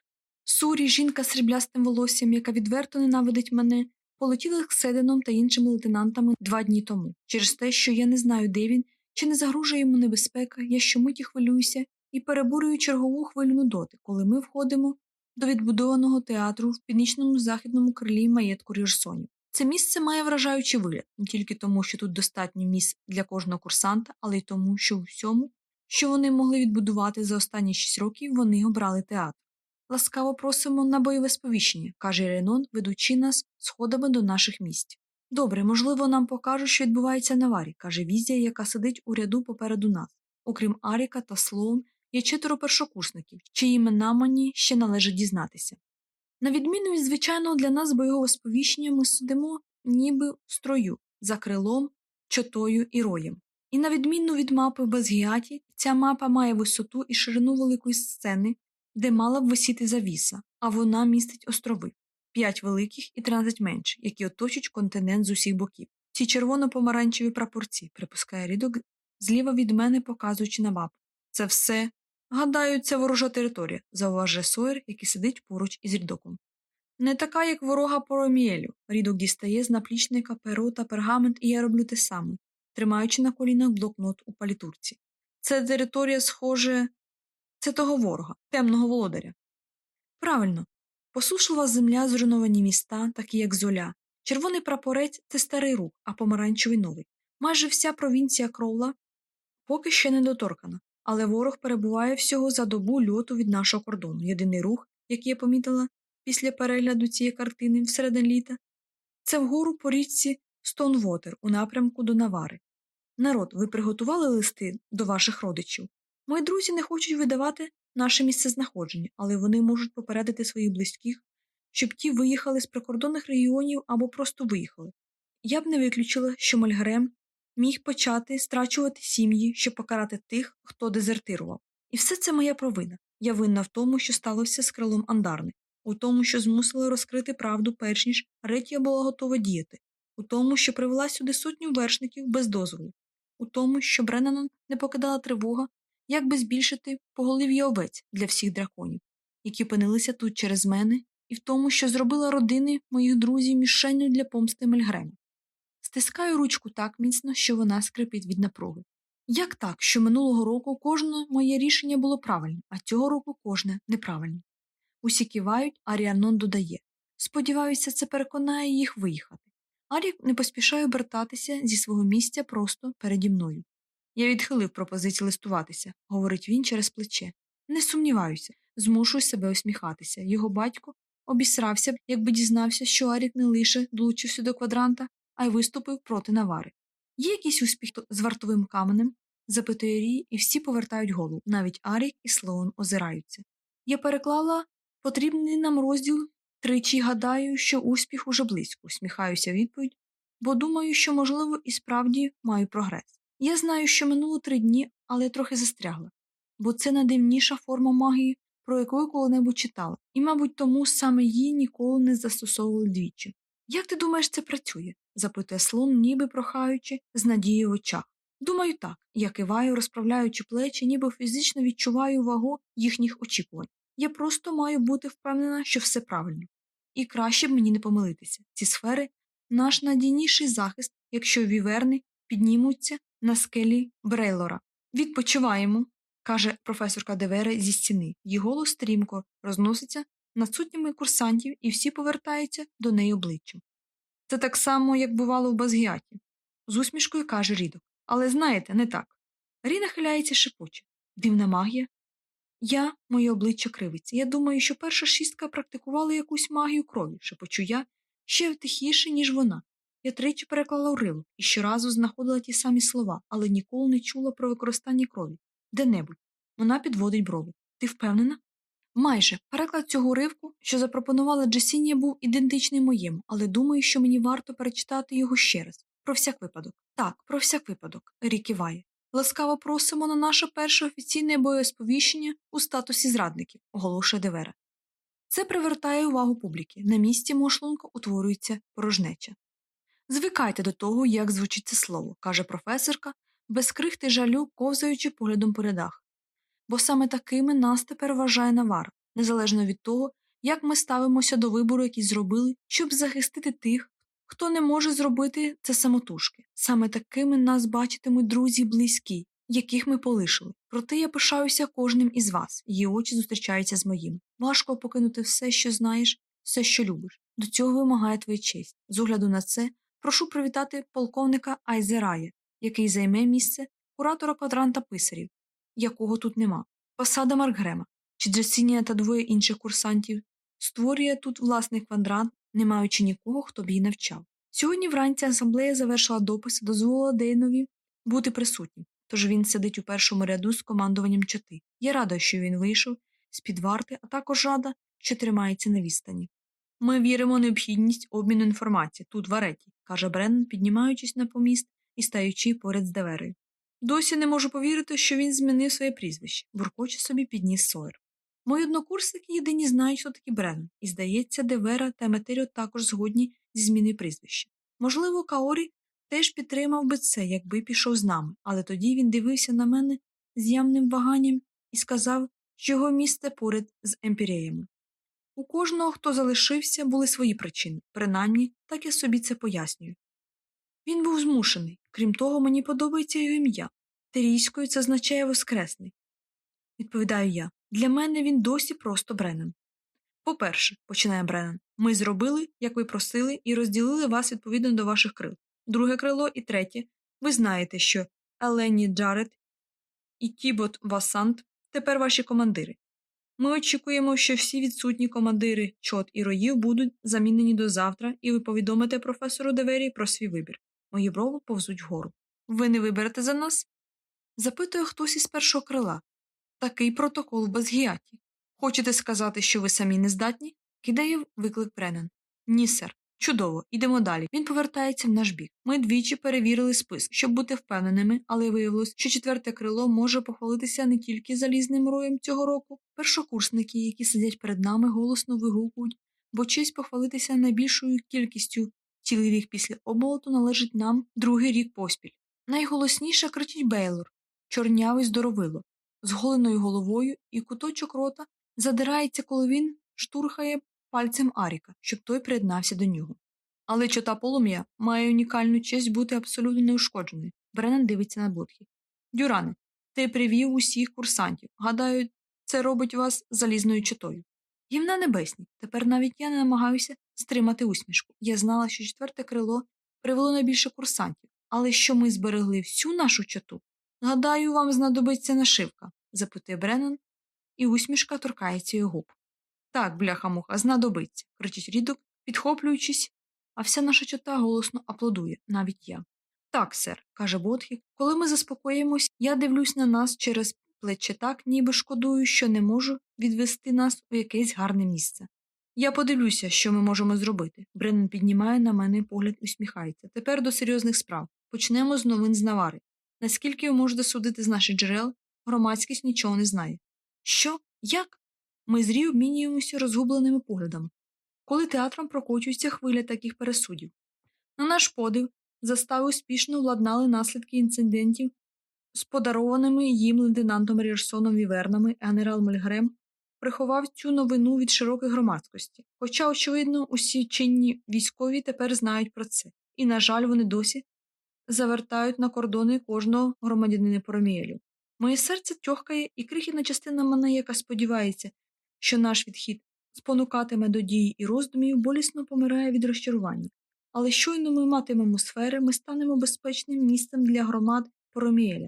Сурі, жінка з сріблястим волоссям, яка відверто ненавидить мене, полетіли Кседеном та іншими лейтенантами два дні тому. Через те, що я не знаю, де він, чи не загрожує йому небезпека, я щомиті хвилююся і перебурюю чергову хвилю нудоти, коли ми входимо до відбудованого театру в північному західному крилі маєтку Рірсонів. Це місце має вражаючий вигляд не тільки тому, що тут достатньо місць для кожного курсанта, але й тому, що у всьому, що вони могли відбудувати за останні шість років, вони обрали театр. Ласкаво просимо на бойове сповіщення, каже Ренон, ведучи нас сходами до наших місць. Добре, можливо, нам покажуть, що відбувається на варі, каже Візія, яка сидить у ряду попереду нас. Окрім Аріка та Слоун, є четверо першокурсників, чиї імена мені ще належить дізнатися. На відміну від звичайного для нас бойового сповіщення, ми сидимо ніби в строю, за крилом, чотою і роєм. І на відміну від мапи в Безгіаті, ця мапа має висоту і ширину великої сцени, де мала б висіти завіса, а вона містить острови п'ять великих і тринадцять менших, які оточують континент з усіх боків. Ці червоно-помаранчеві прапорці, припускає рідок, зліва від мене показуючи на мапу. Це все. Гадаю, це ворожа територія, зауважує Сойер, який сидить поруч із рідоком. Не така, як ворога Пороміелю. Рідок дістає з наплічника перо та пергамент, і я роблю те саме, тримаючи на колінах блокнот у палітурці. Це територія, схоже, це того ворога, темного володаря. Правильно, посушлива земля, зруйновані міста, такі як золя. Червоний прапорець це старий рух, а помаранчевий новий. Майже вся провінція Кроула поки ще не доторкана, але ворог перебуває всього за добу льоту від нашого кордону. Єдиний рух, який я помітила після перегляду цієї картини всередині літа, це вгору по річці Стоунвотер у напрямку до Навари. Народ, ви приготували листи до ваших родичів? Мої друзі не хочуть видавати наше місцезнаходження, але вони можуть попередити своїх близьких, щоб ті виїхали з прикордонних регіонів або просто виїхали. Я б не виключила, що Мальгрем міг почати страчувати сім'ї, щоб покарати тих, хто дезертирував. І все це моя провина. Я винна в тому, що сталося з крилом Андарни, у тому, що змусила розкрити правду, перш ніж Ретія була готова діяти, у тому, що привела сюди сотню вершників без дозволу, у тому, що Бреннана не покидала тривога, як би збільшити поголів'я овець для всіх драконів, які опинилися тут через мене, і в тому, що зробила родини моїх друзів мішенню для помсти Мельгрема. Стискаю ручку так міцно, що вона скрипить від напруги. Як так, що минулого року кожне моє рішення було правильним, а цього року кожне неправильне? Усі кивають, а Ріанон додає Сподіваюся, це переконає їх виїхати. Арік не поспішає обертатися зі свого місця просто переді мною. Я відхилив пропозицію листуватися, говорить він через плече. Не сумніваюся, змушую себе усміхатися. Його батько обісрався б, якби дізнався, що Арік не лише долучився до квадранта, а й виступив проти навари. Є якийсь успіх з вартовим каменем? запитує Рій, і всі повертають голову, навіть Арік і Слоун озираються. Я переклала потрібний нам розділ тричі гадаю, що успіх уже близько, усміхаюся відповідь, бо думаю, що, можливо, і справді маю прогрес. Я знаю, що минуло три дні, але трохи застрягла, бо це найдивніша форма магії, про яку я коли-небудь читала, і, мабуть, тому саме її ніколи не застосовували двічі. Як ти думаєш, це працює? запитує слон, ніби прохаючи, з надією в очах. Думаю, так. Я киваю, розправляючи плечі, ніби фізично відчуваю вагу їхніх очікувань. Я просто маю бути впевнена, що все правильно. І краще б мені не помилитися. Ці сфери наш надійніший захист, якщо віверни піднімуться на скелі Брейлора. Відпочиваємо, каже професорка Девера зі стіни. Її голос стрімко розноситься над сотнями курсантів, і всі повертаються до неї обличчям. Це так само, як бувало в Базгіаті. З усмішкою каже Рідок. Але знаєте, не так. Рі нахиляється шепоче. Дивна магія. Я, моє обличчя кривиться. Я думаю, що перша шістка практикувала якусь магію крові, шепочу я ще тихіше, ніж вона. Я тричі переклала уривок і щоразу знаходила ті самі слова, але ніколи не чула про використання крові. Де-небудь. Вона підводить брови. Ти впевнена? Майже переклад цього уривку, що запропонувала Джесінія, був ідентичний моєму, але думаю, що мені варто перечитати його ще раз. Про всяк випадок. Так, про всяк випадок, Рі киває. Ласкаво просимо на наше перше офіційне боєсповіщення у статусі зрадників, оголошує Девера. Це привертає увагу публіки. На місці мошлунка утворюється порожнеча. Звикайте до того, як звучить це слово, каже професорка, без крихти жалю, ковзаючи поглядом по рядах. Бо саме такими нас тепер вважає Навар, незалежно від того, як ми ставимося до вибору, який зробили, щоб захистити тих, хто не може зробити це самотужки. Саме такими нас бачитимуть друзі близькі, яких ми полишили. Проте я пишаюся кожним із вас, її очі зустрічаються з моїм. Важко покинути все, що знаєш, все, що любиш. До цього вимагає твоя честь. З огляду на це, прошу привітати полковника Айзерая, який займе місце куратора квадранта писарів, якого тут нема. Посада Маркгрема, чи Джесінія та двоє інших курсантів створює тут власний квадрант, не маючи нікого, хто б її навчав. Сьогодні вранці асамблея завершила допис дозволила Дейнові бути присутнім, тож він сидить у першому ряду з командуванням чоти. Я рада, що він вийшов з під варти, а також рада, що тримається на відстані. Ми віримо в необхідність обміну інформації тут, в ареті, каже Бреннан, піднімаючись на поміст і стаючи поряд з Деверою. Досі не можу повірити, що він змінив своє прізвище, буркоче собі підніс Сойер. Мої однокурсники єдині знають, хто такий Бреннан, і, здається, Девера та Метеріо також згодні зі зміною прізвища. Можливо, Каорі теж підтримав би це, якби пішов з нами, але тоді він дивився на мене з явним ваганням і сказав, що його місце поряд з емпіріями. У кожного, хто залишився, були свої причини, принаймні так я собі це пояснюю. Він був змушений, крім того, мені подобається його ім'я. Тирійською це означає Воскресний. Відповідаю я. Для мене він досі просто Бреннан. По-перше, починає Бреннан, ми зробили, як ви просили, і розділили вас відповідно до ваших крил. Друге крило і третє. Ви знаєте, що Елені Джаретт і Тібот Васант тепер ваші командири. Ми очікуємо, що всі відсутні командири чот і роїв будуть замінені до завтра, і ви повідомите професору Девері про свій вибір. Мої брови повзуть вгору. Ви не виберете за нас? Запитує хтось із першого крила. Такий протокол в Базгіаті. Хочете сказати, що ви самі не здатні? Кидає виклик Бреннан. Ні, сер. Чудово, ідемо далі. Він повертається в наш бік. Ми двічі перевірили список, щоб бути впевненими, але виявилось, що четверте крило може похвалитися не тільки залізним роєм цього року. Першокурсники, які сидять перед нами, голосно вигукують, бо честь похвалитися найбільшою кількістю цілий рік після оболоту належить нам другий рік поспіль. Найголосніше кричить Бейлор, чорнявий здоровило, з голеною головою і куточок рота задирається, коли він штурхає пальцем Аріка, щоб той приєднався до нього. Але чота полум'я має унікальну честь бути абсолютно неушкодженою. Бреннан дивиться на Ботхі. Дюране, ти привів усіх курсантів. Гадаю, це робить вас залізною чотою. Гімна небесні. Тепер навіть я не намагаюся стримати усмішку. Я знала, що четверте крило привело найбільше курсантів, але що ми зберегли всю нашу чоту? Гадаю, вам знадобиться нашивка, запитує Бреннан, і усмішка торкається його губ. Так, бляха муха, знадобиться, кричить рідок, підхоплюючись, а вся наша чота голосно аплодує, навіть я. Так, сер, каже Ботхік, коли ми заспокоїмось, я дивлюсь на нас через плече так, ніби шкодую, що не можу відвести нас у якесь гарне місце. Я подивлюся, що ми можемо зробити. Бреннан піднімає на мене погляд усміхається. Тепер до серйозних справ. Почнемо з новин з Навари. Наскільки ви можете судити з наших джерел, громадськість нічого не знає. Що? Як? Ми з Рі обмінюємося розгубленими поглядами, коли театром прокочується хвиля таких пересудів. На наш подив, застави успішно владнали наслідки інцидентів з подарованими їм лейтенантом Рірсоном Вівернами, генерал Мельгрем приховав цю новину від широкої громадськості. Хоча, очевидно, усі чинні військові тепер знають про це, і, на жаль, вони досі завертають на кордони кожного громадянина Поромієлю. Моє серце тьохкає, і крихітна частина мене, яка сподівається, що наш відхід спонукатиме до дії і роздумів, болісно помирає від розчарування. Але щойно ми матимемо сфери, ми станемо безпечним місцем для громад Поромієля,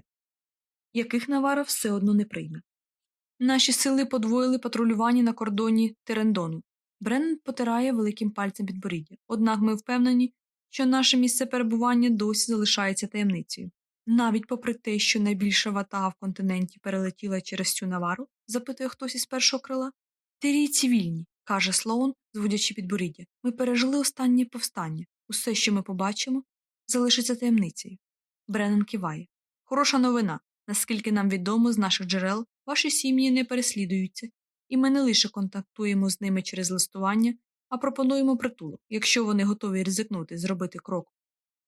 яких Навара все одно не прийме. Наші сили подвоїли патрулювання на кордоні Терендону. Бреннен потирає великим пальцем підборіддя. Однак ми впевнені, що наше місце перебування досі залишається таємницею. Навіть попри те, що найбільша ватага в континенті перелетіла через цю навару, запитує хтось із першого крила. Тирійці вільні, каже Слоун, зводячи підборіддя. Ми пережили останнє повстання. Усе, що ми побачимо, залишиться таємницею. Бреннен киває. Хороша новина. Наскільки нам відомо з наших джерел, ваші сім'ї не переслідуються, і ми не лише контактуємо з ними через листування, а пропонуємо притулок, якщо вони готові ризикнути зробити крок.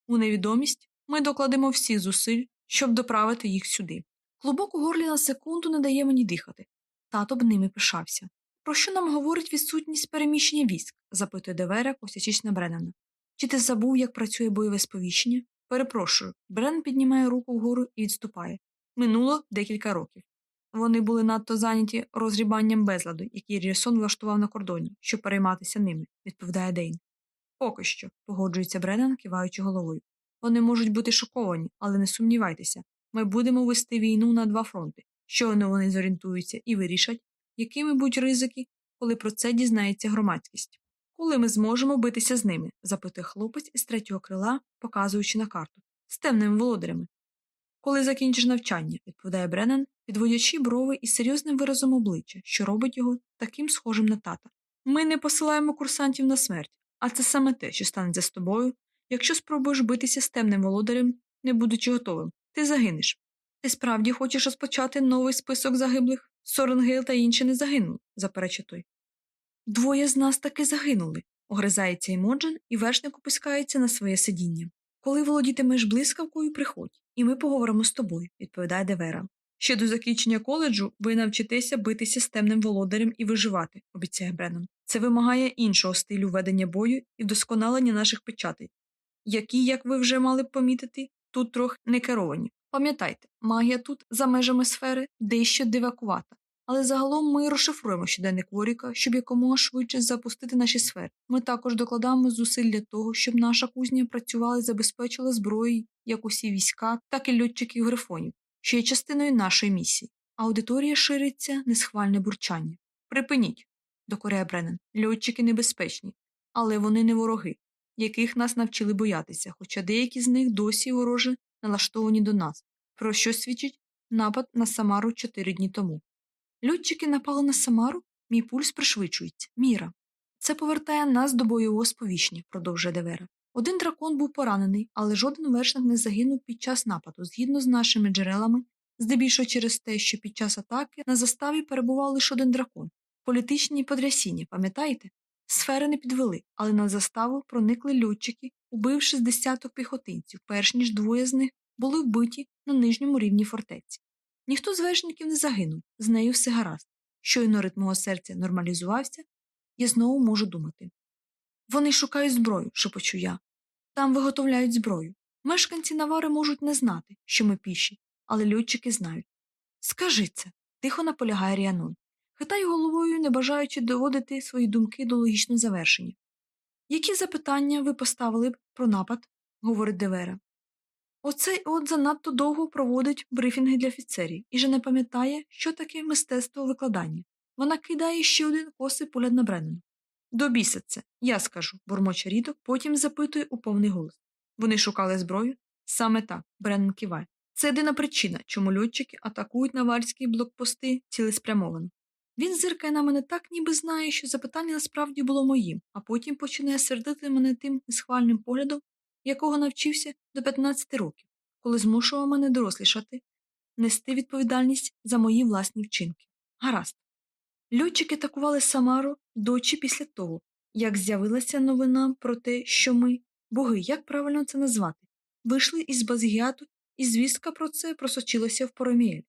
У невідомість ми докладемо всі зусиль, щоб доправити їх сюди. Клубок у горлі на секунду не дає мені дихати. Тато б ними пишався. Про що нам говорить відсутність переміщення військ? запитує Девера, косячись на Бреннана. Чи ти забув, як працює бойове сповіщення? Перепрошую. Брен піднімає руку вгору і відступає. Минуло декілька років. Вони були надто зайняті розрібанням безладу, який Рісон влаштував на кордоні, щоб перейматися ними, відповідає Дейн. Поки що, погоджується Бреннан, киваючи головою. Вони можуть бути шоковані, але не сумнівайтеся. Ми будемо вести війну на два фронти. Щойно вони зорієнтуються і вирішать, якими будуть ризики, коли про це дізнається громадськість. Коли ми зможемо битися з ними? запитує хлопець із третього крила, показуючи на карту. З темними володарями. Коли закінчиш навчання, відповідає Бреннан, підводячи брови із серйозним виразом обличчя, що робить його таким схожим на тата. Ми не посилаємо курсантів на смерть, а це саме те, що станеться з тобою, якщо спробуєш битися з темним володарем, не будучи готовим. Ти загинеш. Ти справді хочеш розпочати новий список загиблих? Соренгейл та інші не загинули, заперечує той. Двоє з нас таки загинули, огризається Імоджен, і вершник опускається на своє сидіння. Коли володітимеш блискавкою, приходь, і ми поговоримо з тобою, відповідає Девера. Ще до закінчення коледжу ви навчитеся битися з темним володарем і виживати, обіцяє Бреннан. Це вимагає іншого стилю ведення бою і вдосконалення наших печатей, які, як ви вже мали б помітити, тут трохи не керовані. Пам'ятайте, магія тут, за межами сфери, дещо дивакувата. Але загалом ми розшифруємо щоденник Воріка, щоб якомога швидше запустити наші сфери. Ми також докладаємо зусиль для того, щоб наша кузня працювала і забезпечила зброю як усі війська, так і льотчиків грифонів, що є частиною нашої місії. Аудиторія шириться несхвальне бурчання. Припиніть, докоряє Бреннан. Льотчики небезпечні, але вони не вороги, яких нас навчили боятися, хоча деякі з них досі вороже налаштовані до нас, про що свідчить напад на Самару чотири дні тому. Льотчики напали на Самару, мій пульс пришвидшується. Міра. Це повертає нас до бойового сповіщення, продовжує Девера. Один дракон був поранений, але жоден вершник не загинув під час нападу, згідно з нашими джерелами, здебільшого через те, що під час атаки на заставі перебував лише один дракон. Політичні подрясіння, пам'ятаєте? Сфери не підвели, але на заставу проникли льотчики, убивши з десяток піхотинців, перш ніж двоє з них були вбиті на нижньому рівні фортеці. Ніхто з вершників не загинув, з нею все гаразд. Щойно ритм мого серця нормалізувався, я знову можу думати. Вони шукають зброю, шепочу я. Там виготовляють зброю. Мешканці Навари можуть не знати, що ми піші, але льотчики знають. Скажи це, тихо наполягає Ріанон. Хитаю головою, не бажаючи доводити свої думки до логічного завершення. Які запитання ви поставили б про напад? говорить Девера. Оцей от занадто довго проводить брифінги для офіцерів і же не пам'ятає, що таке мистецтво викладання. Вона кидає ще один косий погляд на Бреннана. До біса це, я скажу, бурмоче рідок, потім запитує у повний голос. Вони шукали зброю? Саме так, Бреннан киває. Це єдина причина, чому льотчики атакують навальські блокпости цілеспрямовано. Він зиркає на мене так, ніби знає, що запитання насправді було моїм, а потім починає сердити мене тим несхвальним поглядом, якого навчився до 15 років, коли змушував мене дорослішати, нести відповідальність за мої власні вчинки. Гаразд. Льотчики атакували Самару дочі після того, як з'явилася новина про те, що ми, боги, як правильно це назвати, вийшли із Базгіату, і звістка про це просочилася в Пороміель.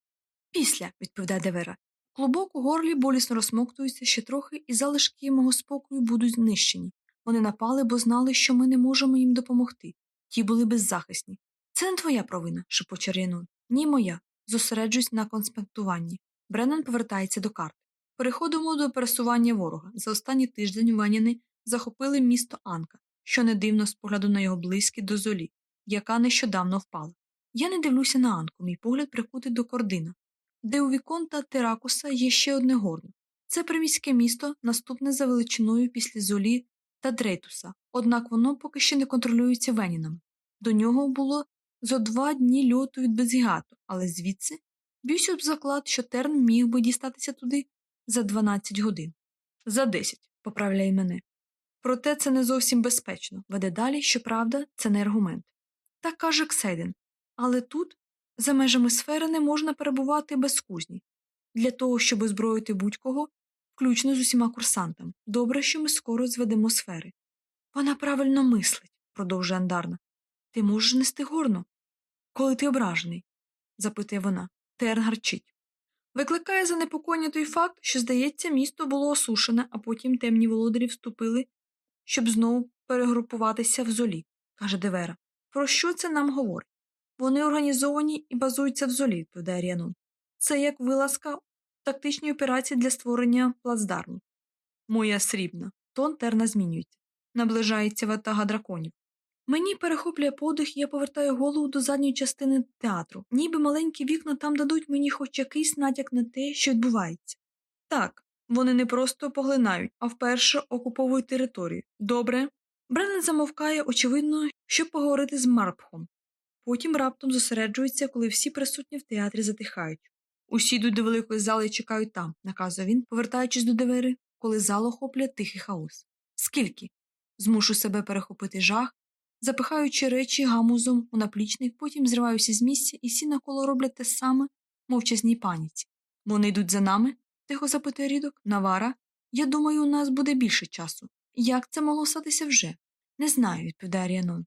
Після, відповідає Девера, клубок у горлі болісно розсмоктується ще трохи, і залишки мого спокою будуть знищені. Вони напали, бо знали, що ми не можемо їм допомогти. Ті були беззахисні. Це не твоя провина, шепоче Ріанон. Ні, моя. зосереджуюсь на конспектуванні. Бреннан повертається до карти. Переходимо до пересування ворога. За останній тиждень Веніни захопили місто Анка, що не дивно з погляду на його близькі до золі, яка нещодавно впала. Я не дивлюся на Анку, мій погляд прикутий до Кордина, де у Віконта Теракуса є ще одне горно. Це приміське місто, наступне за величиною після золі та Дрейтуса, однак воно поки ще не контролюється Венінами. До нього було зо два дні льоту від Безгігату, але звідси об заклад, що Терн міг би дістатися туди за 12 годин. За 10, поправляє мене. Проте це не зовсім безпечно. Веде далі, щоправда, це не аргумент. Так каже Ксейден. Але тут, за межами сфери, не можна перебувати без кузні. Для того, щоб озброїти будь-кого, включно з усіма курсантами. Добре, що ми скоро зведемо сфери. Вона правильно мислить, продовжує Андарна. Ти можеш нести горно? Коли ти ображений? запитує вона. Терн гарчить. Викликає занепокоєння той факт, що, здається, місто було осушене, а потім темні володарі вступили, щоб знову перегрупуватися в золі, каже Девера. Про що це нам говорить? Вони організовані і базуються в золі, відповідає Ріанон. Це як вилазка тактичні операції для створення плацдарму. Моя срібна. Тон терна змінюється. Наближається ватага драконів. Мені перехоплює подих, і я повертаю голову до задньої частини театру, ніби маленькі вікна там дадуть мені хоч якийсь натяк на те, що відбувається. Так, вони не просто поглинають, а вперше окуповують територію. Добре. Бреннен замовкає, очевидно, щоб поговорити з Марпхом. Потім раптом зосереджується, коли всі присутні в театрі затихають. Усі йдуть до великої зали і чекають там, наказує він, повертаючись до двері, коли зал охоплює тихий хаос. Скільки? Змушу себе перехопити жах, запихаючи речі гамузом у наплічник, потім зриваюся з місця і всі навколо роблять те саме мовчазній паніці. Вони йдуть за нами? тихо запитує рідок. Навара. Я думаю, у нас буде більше часу. Як це могло статися вже? Не знаю, відповідає Ріанон.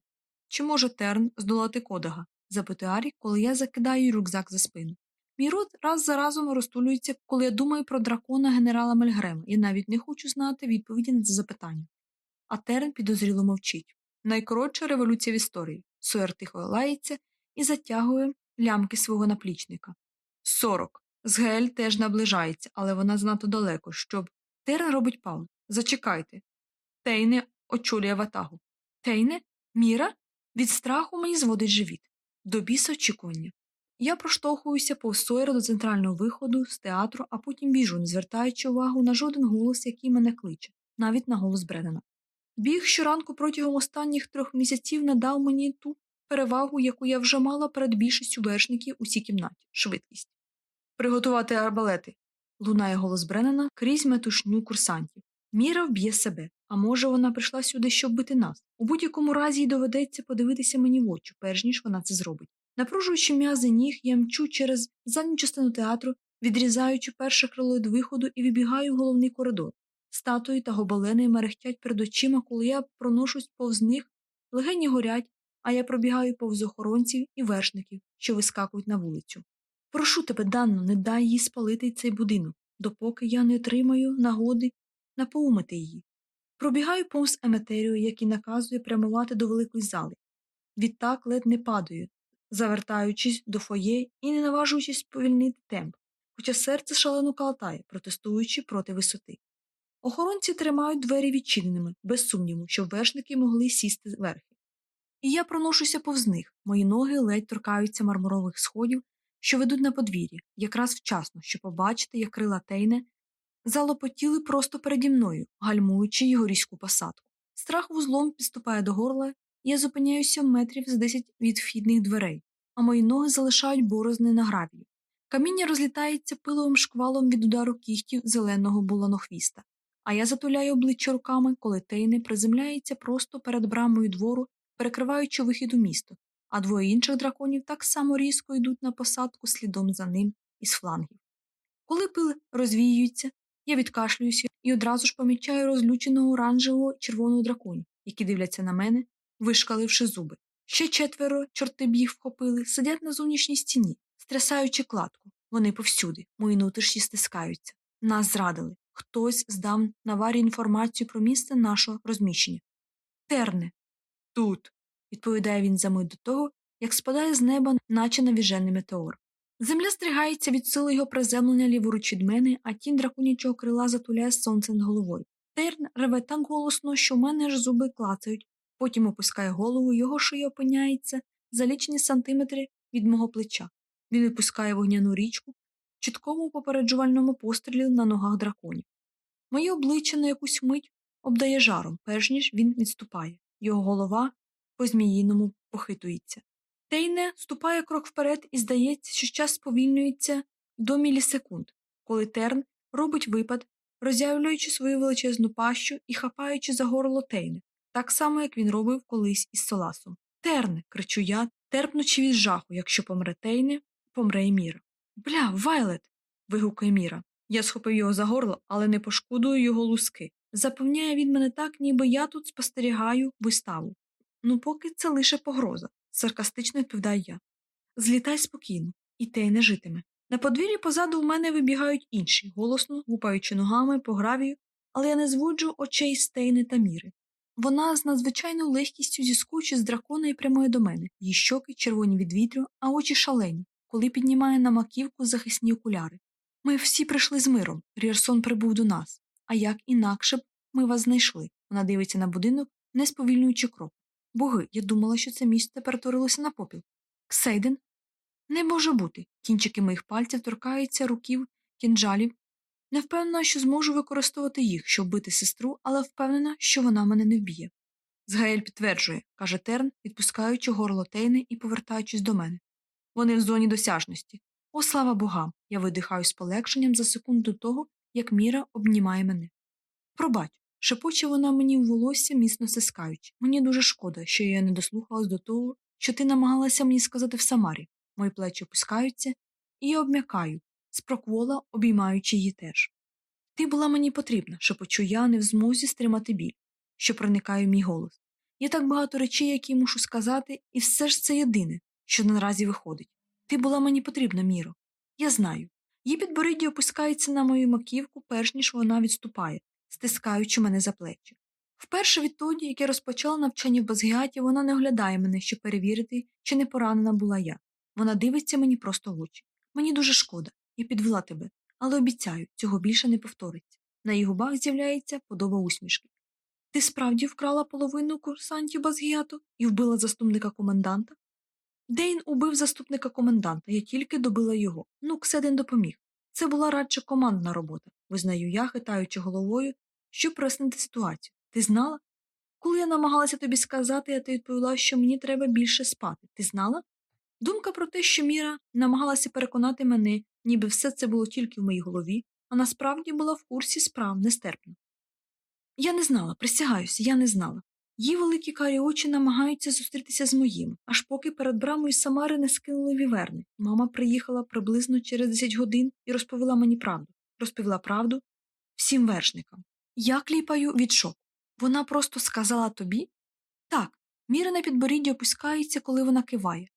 Чи може Терн здолати кодага? запитує Арі, коли я закидаю рюкзак за спину. Мій рот раз за разом розтулюється, коли я думаю про дракона генерала Мельгрема, і навіть не хочу знати відповіді на це запитання. А Терен підозріло мовчить. Найкоротша революція в історії. Сойер тихо лається і затягує лямки свого наплічника. Сорок. Згель теж наближається, але вона занадто далеко, щоб. Терен робить паузу. Зачекайте. Тейне очолює ватагу. Тейне? Міра? Від страху мені зводить живіт. До біса очікування. Я проштовхуюся повз Сойера до центрального виходу з театру, а потім біжу, не звертаючи увагу на жоден голос, який мене кличе, навіть на голос Бреннана. Біг щоранку протягом останніх трьох місяців надав мені ту перевагу, яку я вже мала перед більшістю вершників у цій кімнаті швидкість. Приготувати арбалети. лунає голос Бреннана крізь метушню курсантів. Міра вб'є себе, а може, вона прийшла сюди, щоб бити нас. У будь-якому разі їй доведеться подивитися мені в очі, перш ніж вона це зробить. Напружуючи м'язи ніг, я мчу через задню частину театру, відрізаючи перше крило від виходу і вибігаю в головний коридор. Статуї та гобелени мерехтять перед очима, коли я проношусь повз них, легені горять, а я пробігаю повз охоронців і вершників, що вискакують на вулицю. Прошу тебе, Данно, не дай їй спалити цей будинок, допоки я не отримаю нагоди напоумити її. Пробігаю повз еметерію, який наказує прямувати до великої зали. Відтак ледь не падаю, завертаючись до фоє і не наважуючись повільнити темп, хоча серце шалено калатає, протестуючи проти висоти. Охоронці тримають двері відчиненими, без сумніву, щоб вершники могли сісти верхи. І я проношуся повз них, мої ноги ледь торкаються мармурових сходів, що ведуть на подвір'я, якраз вчасно, щоб побачити, як крила тейне залопотіли просто переді мною, гальмуючи його різку посадку. Страх вузлом підступає до горла, я зупиняюся метрів за десять від вхідних дверей, а мої ноги залишають борозни на гравію. Каміння розлітається пиловим шквалом від удару кігтів зеленого буланохвіста, а я затуляю обличчя руками, коли Тейне приземляється просто перед брамою двору, перекриваючи вихід у місто, а двоє інших драконів так само різко йдуть на посадку слідом за ним із флангів. Коли пили розвіюються, я відкашлююся і одразу ж помічаю розлюченого оранжевого червоного драконів, які дивляться на мене, вишкаливши зуби. Ще четверо, чорти б їх вхопили, сидять на зовнішній стіні, стрясаючи кладку. Вони повсюди, мої нутрішні стискаються. Нас зрадили. Хтось здав наварі інформацію про місце нашого розміщення. Терне. Тут. відповідає він за мить до того, як спадає з неба, наче навіжений метеор. Земля стригається від сили його приземлення ліворуч від мене, а тінь драконячого крила затуляє сонце над головою. Терн реве так голосно, що в мене аж зуби клацають, потім опускає голову, його шия опиняється за лічені сантиметри від мого плеча. Він випускає вогняну річку в чіткому попереджувальному пострілі на ногах драконів. Моє обличчя на якусь мить обдає жаром, перш ніж він відступає. Його голова по зміїному похитується. Тейне ступає крок вперед і здається, що час сповільнюється до мілісекунд, коли терн робить випад, роз'явлюючи свою величезну пащу і хапаючи за горло Тейне, так само, як він робив колись із Соласом. Терне, кричу я, терпнучи від жаху, якщо помре Тейне, помре і Міра. Бля, Вайлет. вигукає Міра. Я схопив його за горло, але не пошкодую його луски. Запевняє він мене так, ніби я тут спостерігаю виставу. Ну, поки це лише погроза, саркастично відповідаю я. Злітай спокійно, і те й не житиме. На подвір'ї позаду в мене вибігають інші, голосно гупаючи ногами по гравію, але я не зводжу очей стейни та міри. Вона з надзвичайною легкістю зіскочить з дракона і прямує до мене, її щоки червоні від вітрю, а очі шалені, коли піднімає на маківку захисні окуляри. Ми всі прийшли з миром. Рірсон прибув до нас. А як інакше б ми вас знайшли. Вона дивиться на будинок, не сповільнюючи крок. Боги, я думала, що це місце перетворилося на попіл. Ксейден? Не може бути. Кінчики моїх пальців торкаються руків, кінжалів. Не впевнена, що зможу використовувати їх, щоб бити сестру, але впевнена, що вона мене не вб'є. Згаель підтверджує, каже Терн, відпускаючи горло Тейни і повертаючись до мене. Вони в зоні досяжності. О, слава богам! Я видихаю з полегшенням за секунду того, як Міра обнімає мене. Пробач, шепоче вона мені в волосся, міцно стискаючи. Мені дуже шкода, що я не дослухалась до того, що ти намагалася мені сказати в Самарі. Мої плечі опускаються, і я обм'якаю, спроквола, обіймаючи її теж. Ти була мені потрібна, шепочу я, не в змозі стримати біль, що проникає в мій голос. Є так багато речей, які мушу сказати, і все ж це єдине, що наразі виходить. Ти була мені потрібна, Міро. Я знаю. Її підборіддя опускається на мою маківку, перш ніж вона відступає, стискаючи мене за плечі. Вперше відтоді, як я розпочала навчання в Базгіаті, вона не оглядає мене, щоб перевірити, чи не поранена була я. Вона дивиться мені просто в очі. Мені дуже шкода, я підвела тебе, але обіцяю, цього більше не повториться. На її губах з'являється подоба усмішки. Ти справді вкрала половину курсантів Базгіату і вбила заступника коменданта? Дейн убив заступника коменданта, я тільки добила його. Ну, Кседен допоміг. Це була радше командна робота, визнаю я, хитаючи головою, щоб прояснити ситуацію. Ти знала? Коли я намагалася тобі сказати, я ти відповіла, що мені треба більше спати. Ти знала? Думка про те, що Міра намагалася переконати мене, ніби все це було тільки в моїй голові, а насправді була в курсі справ нестерпна. Я не знала, присягаюся, я не знала. Її великі карі очі намагаються зустрітися з моїм, аж поки перед брамою Самари не скинули віверни. Мама приїхала приблизно через 10 годин і розповіла мені правду. Розповіла правду всім вершникам. Я кліпаю від шоку. Вона просто сказала тобі? Так, міра на підборідді опускається, коли вона киває.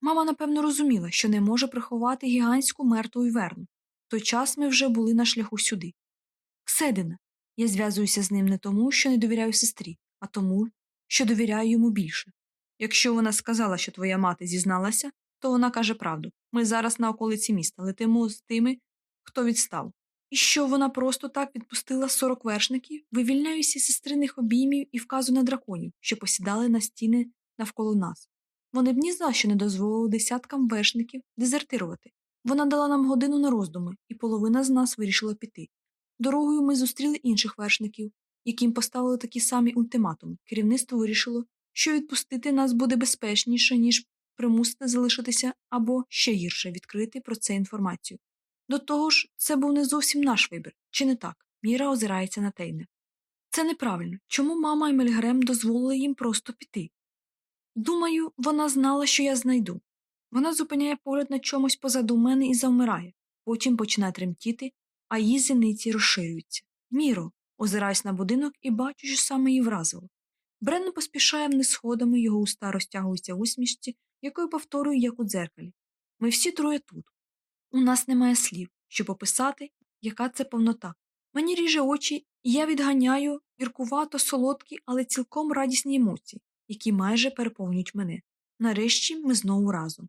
Мама, напевно, розуміла, що не може приховати гігантську мертву віверну. В той час ми вже були на шляху сюди. Кседина. Я зв'язуюся з ним не тому, що не довіряю сестрі, а тому, що довіряю йому більше. Якщо вона сказала, що твоя мати зізналася, то вона каже правду ми зараз на околиці міста летимо з тими, хто відстав. І що вона просто так відпустила сорок вершників, вивільняюся сестриних обіймів і вказу на драконів, що посідали на стіни навколо нас. Вони б ні за що не дозволили десяткам вершників дезертирувати. Вона дала нам годину на роздуми, і половина з нас вирішила піти. Дорогою ми зустріли інших вершників, яким поставили такі самі ультиматуми. Керівництво вирішило, що відпустити нас буде безпечніше, ніж примусити залишитися або ще гірше відкрити про це інформацію. До того ж, це був не зовсім наш вибір, чи не так? Міра озирається на Тейне. Це неправильно. Чому мама і Мельгрем дозволили їм просто піти? Думаю, вона знала, що я знайду. Вона зупиняє погляд на чомусь позаду мене і завмирає, потім починає тремтіти, а її зіниці розширюються. Міро, озираюсь на будинок і бачу, що саме її вразило. Бренн поспішає вниз сходами, його уста розтягуються усмішці, якою повторюю, як у дзеркалі. Ми всі троє тут. У нас немає слів, щоб описати, яка це повнота. Мені ріже очі, і я відганяю гіркувато солодкі, але цілком радісні емоції, які майже переповнюють мене. Нарешті ми знову разом.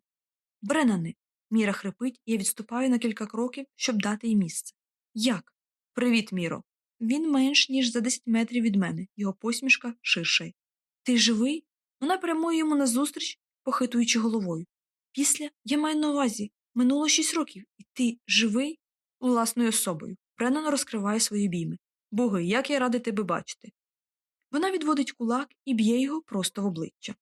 Бренане, Міра хрипить, і я відступаю на кілька кроків, щоб дати їй місце. Як? Привіт, Міро. Він менш ніж за 10 метрів від мене, його посмішка ширша. Ти живий? Вона прямує йому назустріч, похитуючи головою. Після я маю на увазі минуло шість років, і ти живий власною особою. Бреннан розкриває свої обійми. Боги, як я радий тебе бачити. Вона відводить кулак і б'є його просто в обличчя.